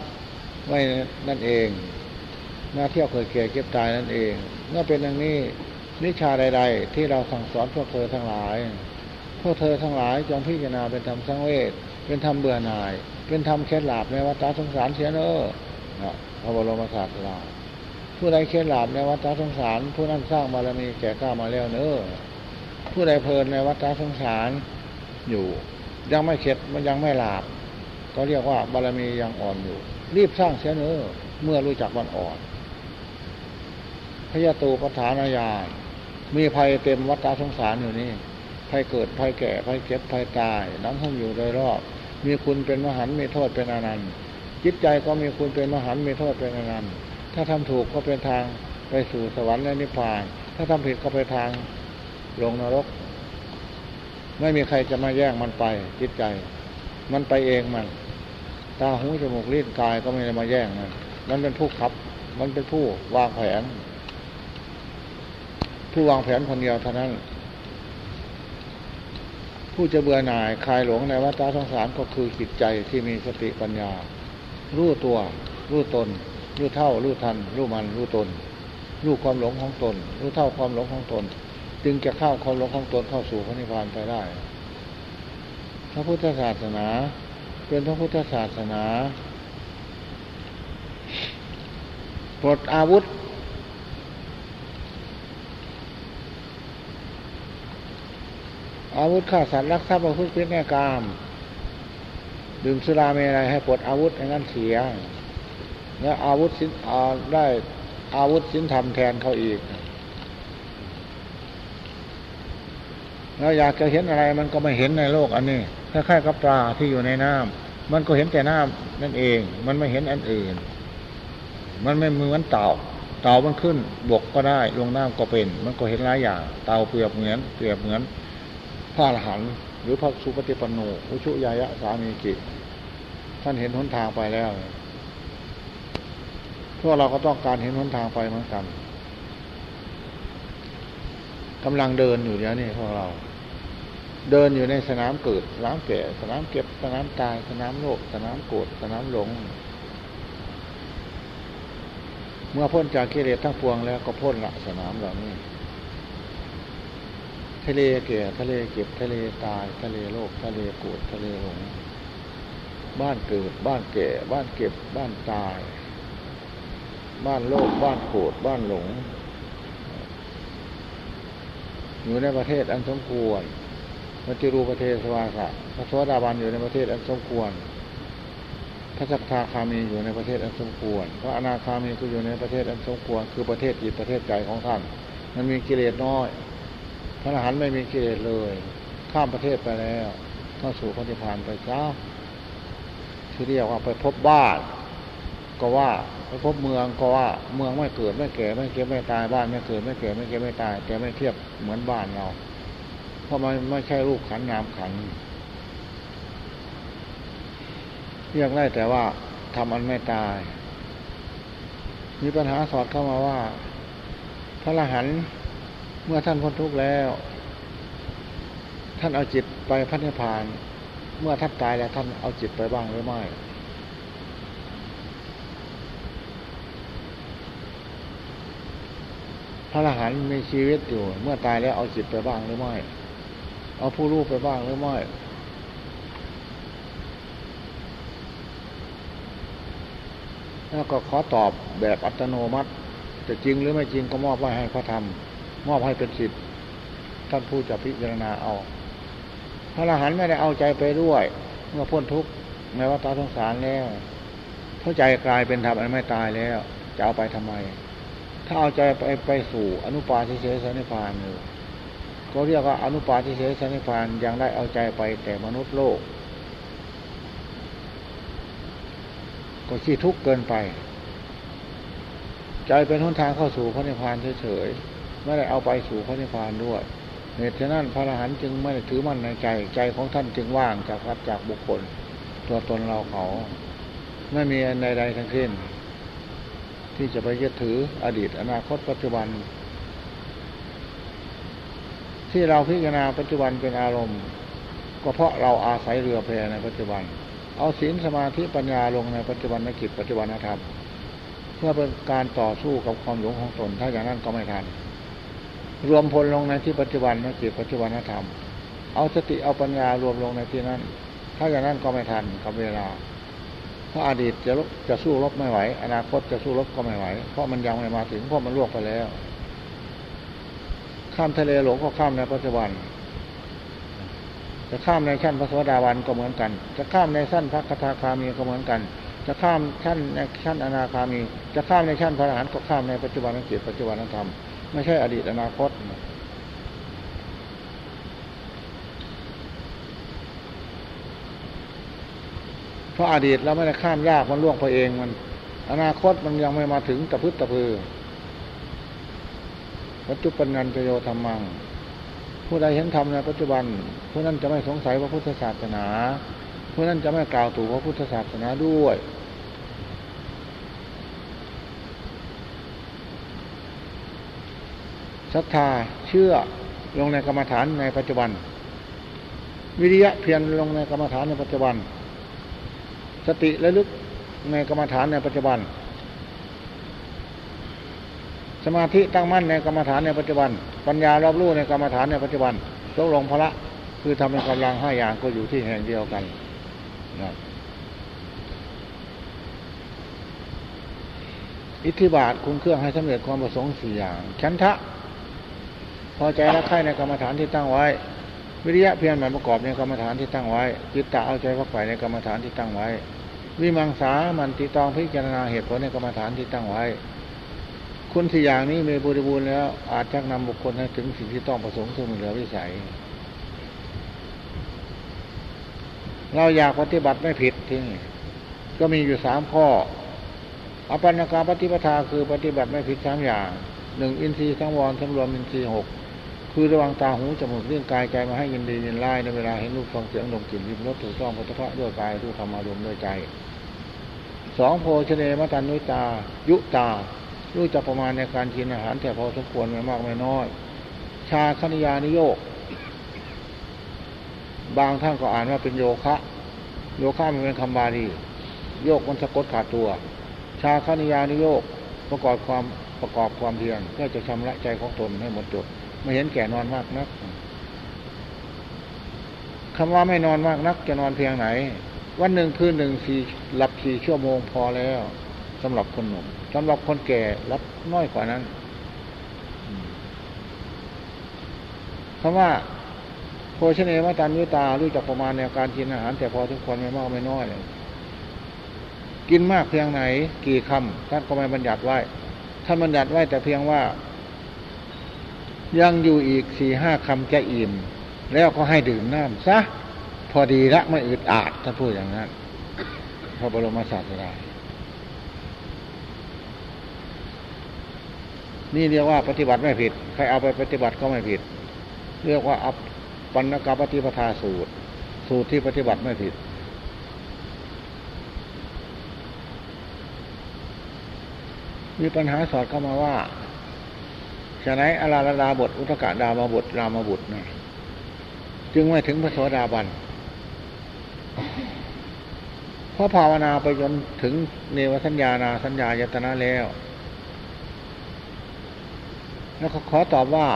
Speaker 2: ไว้นั่นเองมาเที่ยวเคยเกียเก็บตายนั่นเองเมื่อเป็นอย่างนี้นิชาใด ๆ ที่เราสั่งสอนพวกเธอทั้งหลาย พวกเธอทั้งหลายจงพิจารณาเป็นธรรมสังเวชเป็นธรรมเบื่อหน่าย เป็นธรรมเคล็ดลับในวัฏสงสารเสียเนอพระบรมศาสดาผู้ใดเคล็ดลับในวัฏสงสาร ผู้นั้นสร้างบารมีแก่กล้ามาแล้วเนอผู้ใดเพลินในวัฏสงสารอยู่ ยังไม่เข็ดมันยังไม่หลาบ ก็เรียกว่าบารมียังอ่อนอยู่ รีบสร้างเสียเนอเมื่อรู้จักวันอ่อนพยาตูปฐานญาณมีภัยเต็มวัฏสงสารอยู่นี่ ภัยเกิดภัยแก่ภัยเจ็บภัยตายน้ำห้องอยู่โดยรอบ มีคุณเป็นมหันต์มีโทษเป็นอนันต์จิตใจก็มีคุณเป็นมหันต์มีโทษเป็นอนันต์ถ้าทำถูกก็เป็นทางไปสู่สวรรค์และนิพพาน ถ้าทำผิดก็ไปทางลงนรก ไม่มีใครจะมาแย่งมันไป จิตใจ มันไปเองมัน ตาหูจมูกลิ้นกายก็ไม่ได้มาแย่งมันมันเป็นผู้ขับ มันเป็นผู้วางแผน ผู้วางแผนคนเดียวเท่านั้น ผู้จะเบื่อหน่ายคลายหลงในวัฏสงสารก็คือจิตใจที่มีสติปัญญา รู้ตัว รู้ตน รู้เท่า รู้ทัน รู้มัน รู้ตน รู้ความหลงของตน รู้เท่าความหลงของตน จึงจะเข้าความหลงของตนเข้าสู่พระนิพพานไปได้ พระพุทธศาสนาเป็นพระพุทธศาสนาปลดอาวุธ อาวุธฆ่าสัตว์รักทรัพย์ประพฤติผิดในกาม ดื่มสุราเมรัยให้ปลดอาวุธอย่างนั้นเสีย แล้วอาวุธสินได้อาวุธสินธรรมแทนเขาอีกแล้วอยากจะเห็นอะไรมันก็ไม่เห็นในโลกอันนี้คล้ายๆกับปลาที่อยู่ในน้ำมันก็เห็นแต่น้ำนั่นเอง มันไม่เห็นอันอื่น มันไม่เหมือนเต่า เต่ามันขึ้นบกก็ได้ ลงน้ำก็เป็น มันก็เห็นหลายอย่าง เต่าเปรียบเหมือนเปรียบเหมือน พระอรหันต์หรือพระสุปฏิปันโนอุชุยายะสามีกิท่านเห็นหนทางไปแล้วพวกเราก็ต้องการเห็นหนทางไปเหมือนกันกำลังเดินอยู่เดี๋ยวนี้พวกเรา เดินอยู่ในสนามเกิด สนามแก่ สนามเก็บ สนามตาย สนามโลกสนามโกรธสนามหลง เมื่อพ้นจากกิเลสทั้งปวงแล้วก็พ้นละสนามเหล่านี้ ทะเลแก่ทะเลเก็บทะเลตาย ทะเลโลกทะเลโกรธทะเลหลงบ้านเกิดบ้านแก่ บ้านเก็บบ้านตาย บ้านโลกบ้านโกรธบ้านหลง อยู่ในประเทศอันสมควรพระจิรูประเทศสวากะพระโสดาบันอยู่ในประเทศอันสมควร พระสักทาคามีอยู่ในประเทศอันสมควร พระอนาคามีก็อยู่ในประเทศอันสมควร คือประเทศจิตประเทศใจของท่าน มันมีกิเลสน้อย พระอรหันต์ไม่มีกิเลสเลย ข้ามประเทศไปแล้วเข้าสู่พระนิพพานไปจ้าที่เรียกว่าไปพบบ้านก็ว่าไปพบเมืองก็ว่าเมืองไม่เกิดไม่แก่ไม่เก็บไม่ตายบ้านไม่เกิดไม่แก่ไม่เก็บไม่ตาย แต่ไม่เทียบเหมือนบ้านเรา เพราะมันไม่ใช่รูปขันนามขันเรียกได้แต่ว่าทำอันไม่ตาย มีปัญหาสอดเข้ามาว่า พระอรหันต์ เมื่อท่านพ้นทุกข์แล้ว ท่านเอาจิตไปพระนิพพาน เมื่อท่านตายแล้วท่านเอาจิตไปบ้างหรือไม่พระอรหันต์มีชีวิตอยู่ เมื่อตายแล้วเอาจิตไปบ้างหรือไม่เอาผู้รู้ไปบ้างหรือไม่แล้วก็ขอตอบแบบอัตโนมัติจะจริงหรือไม่จริงก็มอบไว้ให้พระธรรม มอบให้เป็นสิทธิ์ท่านผู้จะพิจารณาเอา พระอรหันต์ไม่ได้เอาใจไปด้วย เมื่อพ้นทุกข์ในวัฏสงสารแล้วเข้าใจกลายเป็นธรรมอันไม่ตายแล้ว จะเอาไปทำไม ถ้าเอาใจไปไปสู่อนุปาทิเสสนิพานอยู่ก็เรียกว่าอนุปาทิเสสนิพานยังได้เอาใจไปแต่มนุษย์โลก ก็ขี้ทุกข์เกินไป ใจเป็นหนทางเข้าสู่พระนิพพานเฉยๆ ไม่ได้เอาไปสู่พระนิพพานด้วยเหตุฉะนั้นพระอรหันต์จึงไม่ได้ถือมั่นในใจ ใจของท่านจึงว่างจากรัดจากบุคคล ตัวตนเราเขาไม่มีอันใดๆทั้งสิ้น ที่จะไปยึดถืออดีตอนาคตปัจจุบัน ที่เราพิจารณาปัจจุบันเป็นอารมณ์ ก็เพราะเราอาศัยเรือแพในปัจจุบัน เอาศีลสมาธิปัญญาลงในปัจจุบันนกิจปัจจุบันธรรมเพื่อเป็นการต่อสู้กับความหลงของตนถ้าอย่างนั้นก็ไม่ทัน รวมพลลงในที่ปัจจุบันนกิจปัจจุบันธรรม เอาสติเอาปัญญารวมลงในที่นั้น ถ้าอย่างนั้นก็ไม่ทันกับเวลา เพราะอดีตจะจะสู้รบไม่ไหว อนาคตจะสู้รบก็ไม่ไหว เพราะมันยังไม่มาถึงเพราะมันล่วงไปแล้ว ข้ามทะเลหลงก็ข้ามในปัจจุบัน จะข้ามในชั้นพระสวสดาวันก็เหมือนกัน จะข้ามในชั้นพระคทาคามีก็เหมือนกัน จะข้ามชั้นในชั้นอนาคามี จะข้ามในชั้นพระอรหันต์ก็ข้ามในปัจจุบันนักิจปัจจุบันธรรม ไม่ใช่อดีตอนาคต เพราะอดีตเราไม่ได้ข้ามยากมันล่วงไปเองมัน อนาคตมันยังไม่มาถึงตะพึดตะพือปัจจุบันนันจะโยธรรมัง ผู้ใดเห็นธรรมในปัจจุบัน ผู้นั้นจะไม่สงสัยว่าพุทธศาสนา ผู้นั้นจะไม่กล่าวถูกว่าพุทธศาสนาด้วย ศรัทธาเชื่อลงในกรรมฐานในปัจจุบัน วิริยะเพียรลงในกรรมฐานในปัจจุบัน สติระลึกในกรรมฐานในปัจจุบัน สมาธิตั้งมั่นในกรรมฐานในปัจจุบัน ปัญญารอบรู้ในกรรมฐานในปัจจุบันตกลงพระคือทำเป็นกำลังห้าอย่างก็อยู่ที่แห่งเดียวกันนะอิทธิบาทคุมเครื่องให้สำเร็จความประสงค์สี่อย่างชันทะ อใจและใคร่ในกรรมฐานที่ตั้งไว้ วิริยะเพียรหมันประกอบในกรรมฐานที่ตั้งไว้จิตตะเอาใจพักใฝ่ในกรรมฐานที่ตั้งไว้ วิมังสามันติตองพิจารณาเหตุผลในกรรมฐานที่ตั้งไว้ คุณสี่อย่างนี้มีบริบูรณ์แล้ว อาจชักนำบุคคลให้ถึงสิ่งที่ต้องประสงค์ซึ่งเหลือวิสัย เราอยากปฏิบัติไม่ผิดที่นี่ก็มีอยู่สามข้ออปันนกาปฏิปทาคือปฏิบัติไม่ผิดสามอย่างหนึ่งอินทรีย์สังวรสำรวมอินทรีย์หก คือระวังตาหูจมูกเรื่องกายใจมาให้ยินดียินไล่ในเวลาเห็นรูปฟังเสียงดมกลิ่นริมรสถูกต้องพุทธะด้วยกายด้วยธรรมารมด้วยใจสองโพชเนมตันนุตา ยุตารู้จักประมาณในการกินอาหารแต่พอสมควรไม่มากไม่น้อย ชาคณิยานิโยก บางท่านก็อ่านว่าเป็นโยคะ โยคะมันเป็นคำบาลีโยกมันสะกดขาดตัว ชาคณิยานิโยกประกอบความประกอบความเพียรเพื่อจะชำระใจของตนให้หมดจด ไม่เห็นแก่นอนมากนักคำว่าไม่นอนมากนัก จะนอนเพียงไหน วันหนึ่งคืนหนึ่งสี่หลับสี่ชั่วโมงพอแล้วสำหรับคนหนุ่มสำหรับคนแก่รับน้อยกว่านั้นคำว่าโภชเนมาตันยุตารู้จักประมาณในการกินอาหาร แต่พอทุกคนไม่มากไม่น้อยเลยกินมากเพียงไหน กี่คำท่านก็ไม่บัญญัติไว้ท่านบัญญัติไว้แต่เพียงว่า ยังอยู่อีกสี่ห้าคำจะอิ่ม แล้วก็ให้ดื่มน้ำซะ พอดีละไม่อึดอัดท่านพูดอย่างนั้นพระบรมศาสดานี่เรียกว่าปฏิบัติไม่ผิด ใครเอาไปปฏิบัติก็ไม่ผิด เรียกว่าอัปปันนกปฏิปทาสูตร สูตรที่ปฏิบัติไม่ผิด มีปัญหาสอดเข้ามาว่า ฉะนั้นอราลดาบท อุตกะดามาบทรามาบุตรนะจึงไม่ถึงพระโสดาบันเพราะภาวนาไปจนถึงเนวสัญญานาสัญญายตนะแล้ว แล้วเขาขอตอบว่า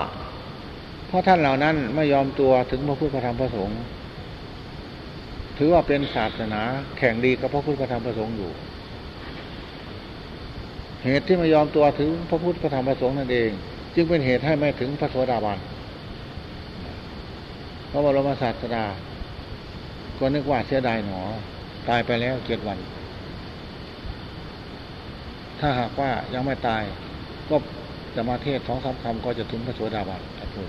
Speaker 2: เพราะท่านเหล่านั้นไม่ยอมตัวถึงพระพุทธพระธรรมพระสงฆ์ถือว่าเป็นศาสนาแข่งดีกับพระพุทธพระธรรมพระสงฆ์อยู่ เหตุที่ไม่ยอมตัวถึงพระพุทธพระธรรมพระสงฆ์นั่นเอง จึงเป็นเหตุให้ไม่ถึงพระโสดาบันพระบรมศาสดา ก็นึกว่าเสียดายหนอ ตายไปแล้วเจ็ดวัน ถ้าหากว่ายังไม่ตาย ก็จะมาเทศสองสามคำก็จะถึงพระโสดาบันท่านพูด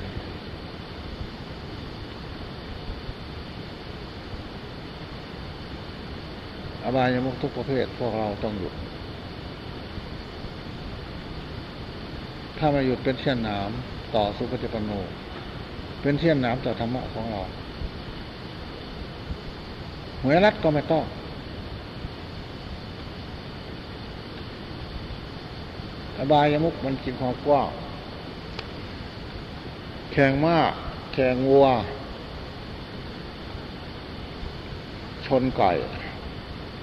Speaker 2: อบายมุกทุกประเภทพวกเราต้องหยุด ถ้าม่หยุดเป็นเช่นหนามต่อสุปฏิปันโน เป็นเช่นหนามต่อธรรมะของเราหวยรัดก็ไม่ต้องอบายมุกมันกินความกว้างแข่งมาก แข่งวัว ชนไก่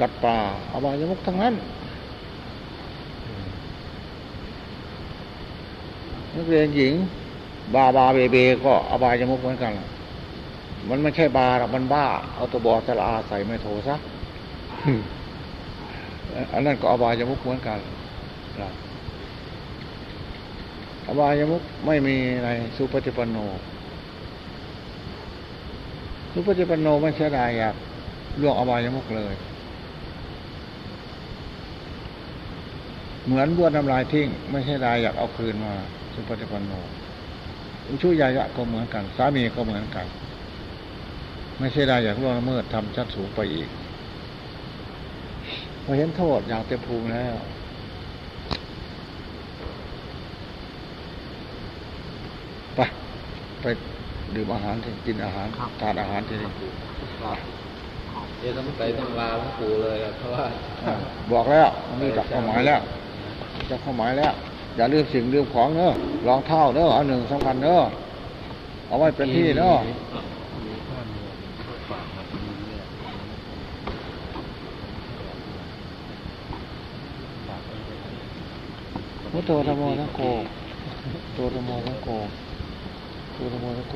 Speaker 2: กัดปลาอบายมุกทั้งนั้น นักเรียนหญิง บาบาเบเบก็อบายมุกเหมือนกัน มันไม่ใช่บาหรอกมันบ้า เอาตัวบอสละอาใส่ไม่โทซะอันนั้นก็อบายมุกเหมือนกันอบายมุกไม่มีในสุปฏิปันโน สุปฏิปันโนไม่เสียดายอยากล่วงอบายมุกเลย เหมือนบ้วนน้ำลายทิ้ง ไม่ใช่ดายอยากเอาคืนมา สุปฏิปันโนอุชุยายะก็เหมือนกัน สามีก็เหมือนกัน ไม่ใช่ได้อยากล่วงละเมิดทำชั้นสูงไปอีกพอเห็นโทษอย่างเต็มภูมิแล้ว ไป ไปดื่มอาหารที่กินอาหารทานอาหารที่นี่
Speaker 1: ครับเดี๋ยวต้องไปต้องลาหลวงปู่เลยครับเพราะว่า
Speaker 2: อ่า บอกแล้วนี่จับข้อหมายแล้วจับข้อหมายแล้ว อย่าลืมสิ่งลืมของเนอะรองเท้าเนอะเอาหนึ่งสำคัญเนอะเอาไว้เป็นที่เนอะพุทโธธรรมโมสังโฆโตธรรมโมสังโฆโตธรรมโมสังโฆ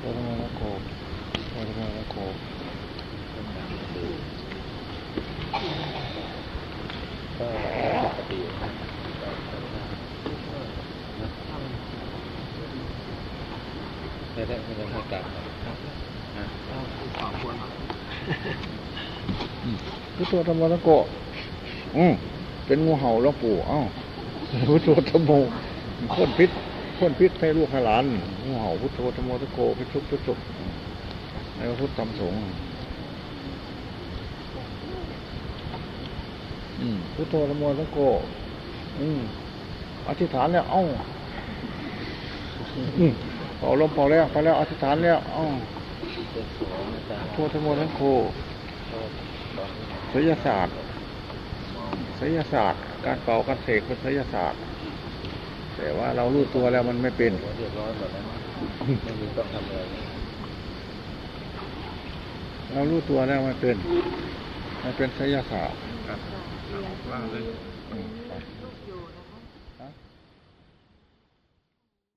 Speaker 2: โตธรรมโมสังโฆโตธรรมโมสัโก็
Speaker 1: ปก ติไม่ได้ไม่ได้ให้กลับครับอะ
Speaker 2: พุทโธธรรมโมสังโฆอืมเป็นงูเห่าหลวงปู่เอ้าพุทโธธรรมโมพ่นพิษพ่นพิษให้ลูกให้หลานงูเห่าพุทโธธรรมโมสังโฆพิชุกพิชุกในพระพุทธธรรมสงฆ์อืม พุทโธธรรมโมสังโฆอืมอธิษฐานแล้ว เอ้าอืมเป่าลมเป่าแรงไปแล้ว อธิษฐานแล้ว เอ้า
Speaker 1: เป็นสองอาจารย์
Speaker 2: พุทโธธรรมโมสังโฆศิลศาสตร์ศิลศาสตร์ การเป่าการเสกเป็นศิลศาสตร์ แต่ว่าเรารู้ตัวแล้วมันไม่เป็น
Speaker 1: เรียบร้อยหมดแล้วไม่มีต้องทำอะไร
Speaker 2: เรารู้ตัวแล้วมันเป็น มันเป็นศิลศาสตร์
Speaker 4: ว่างเล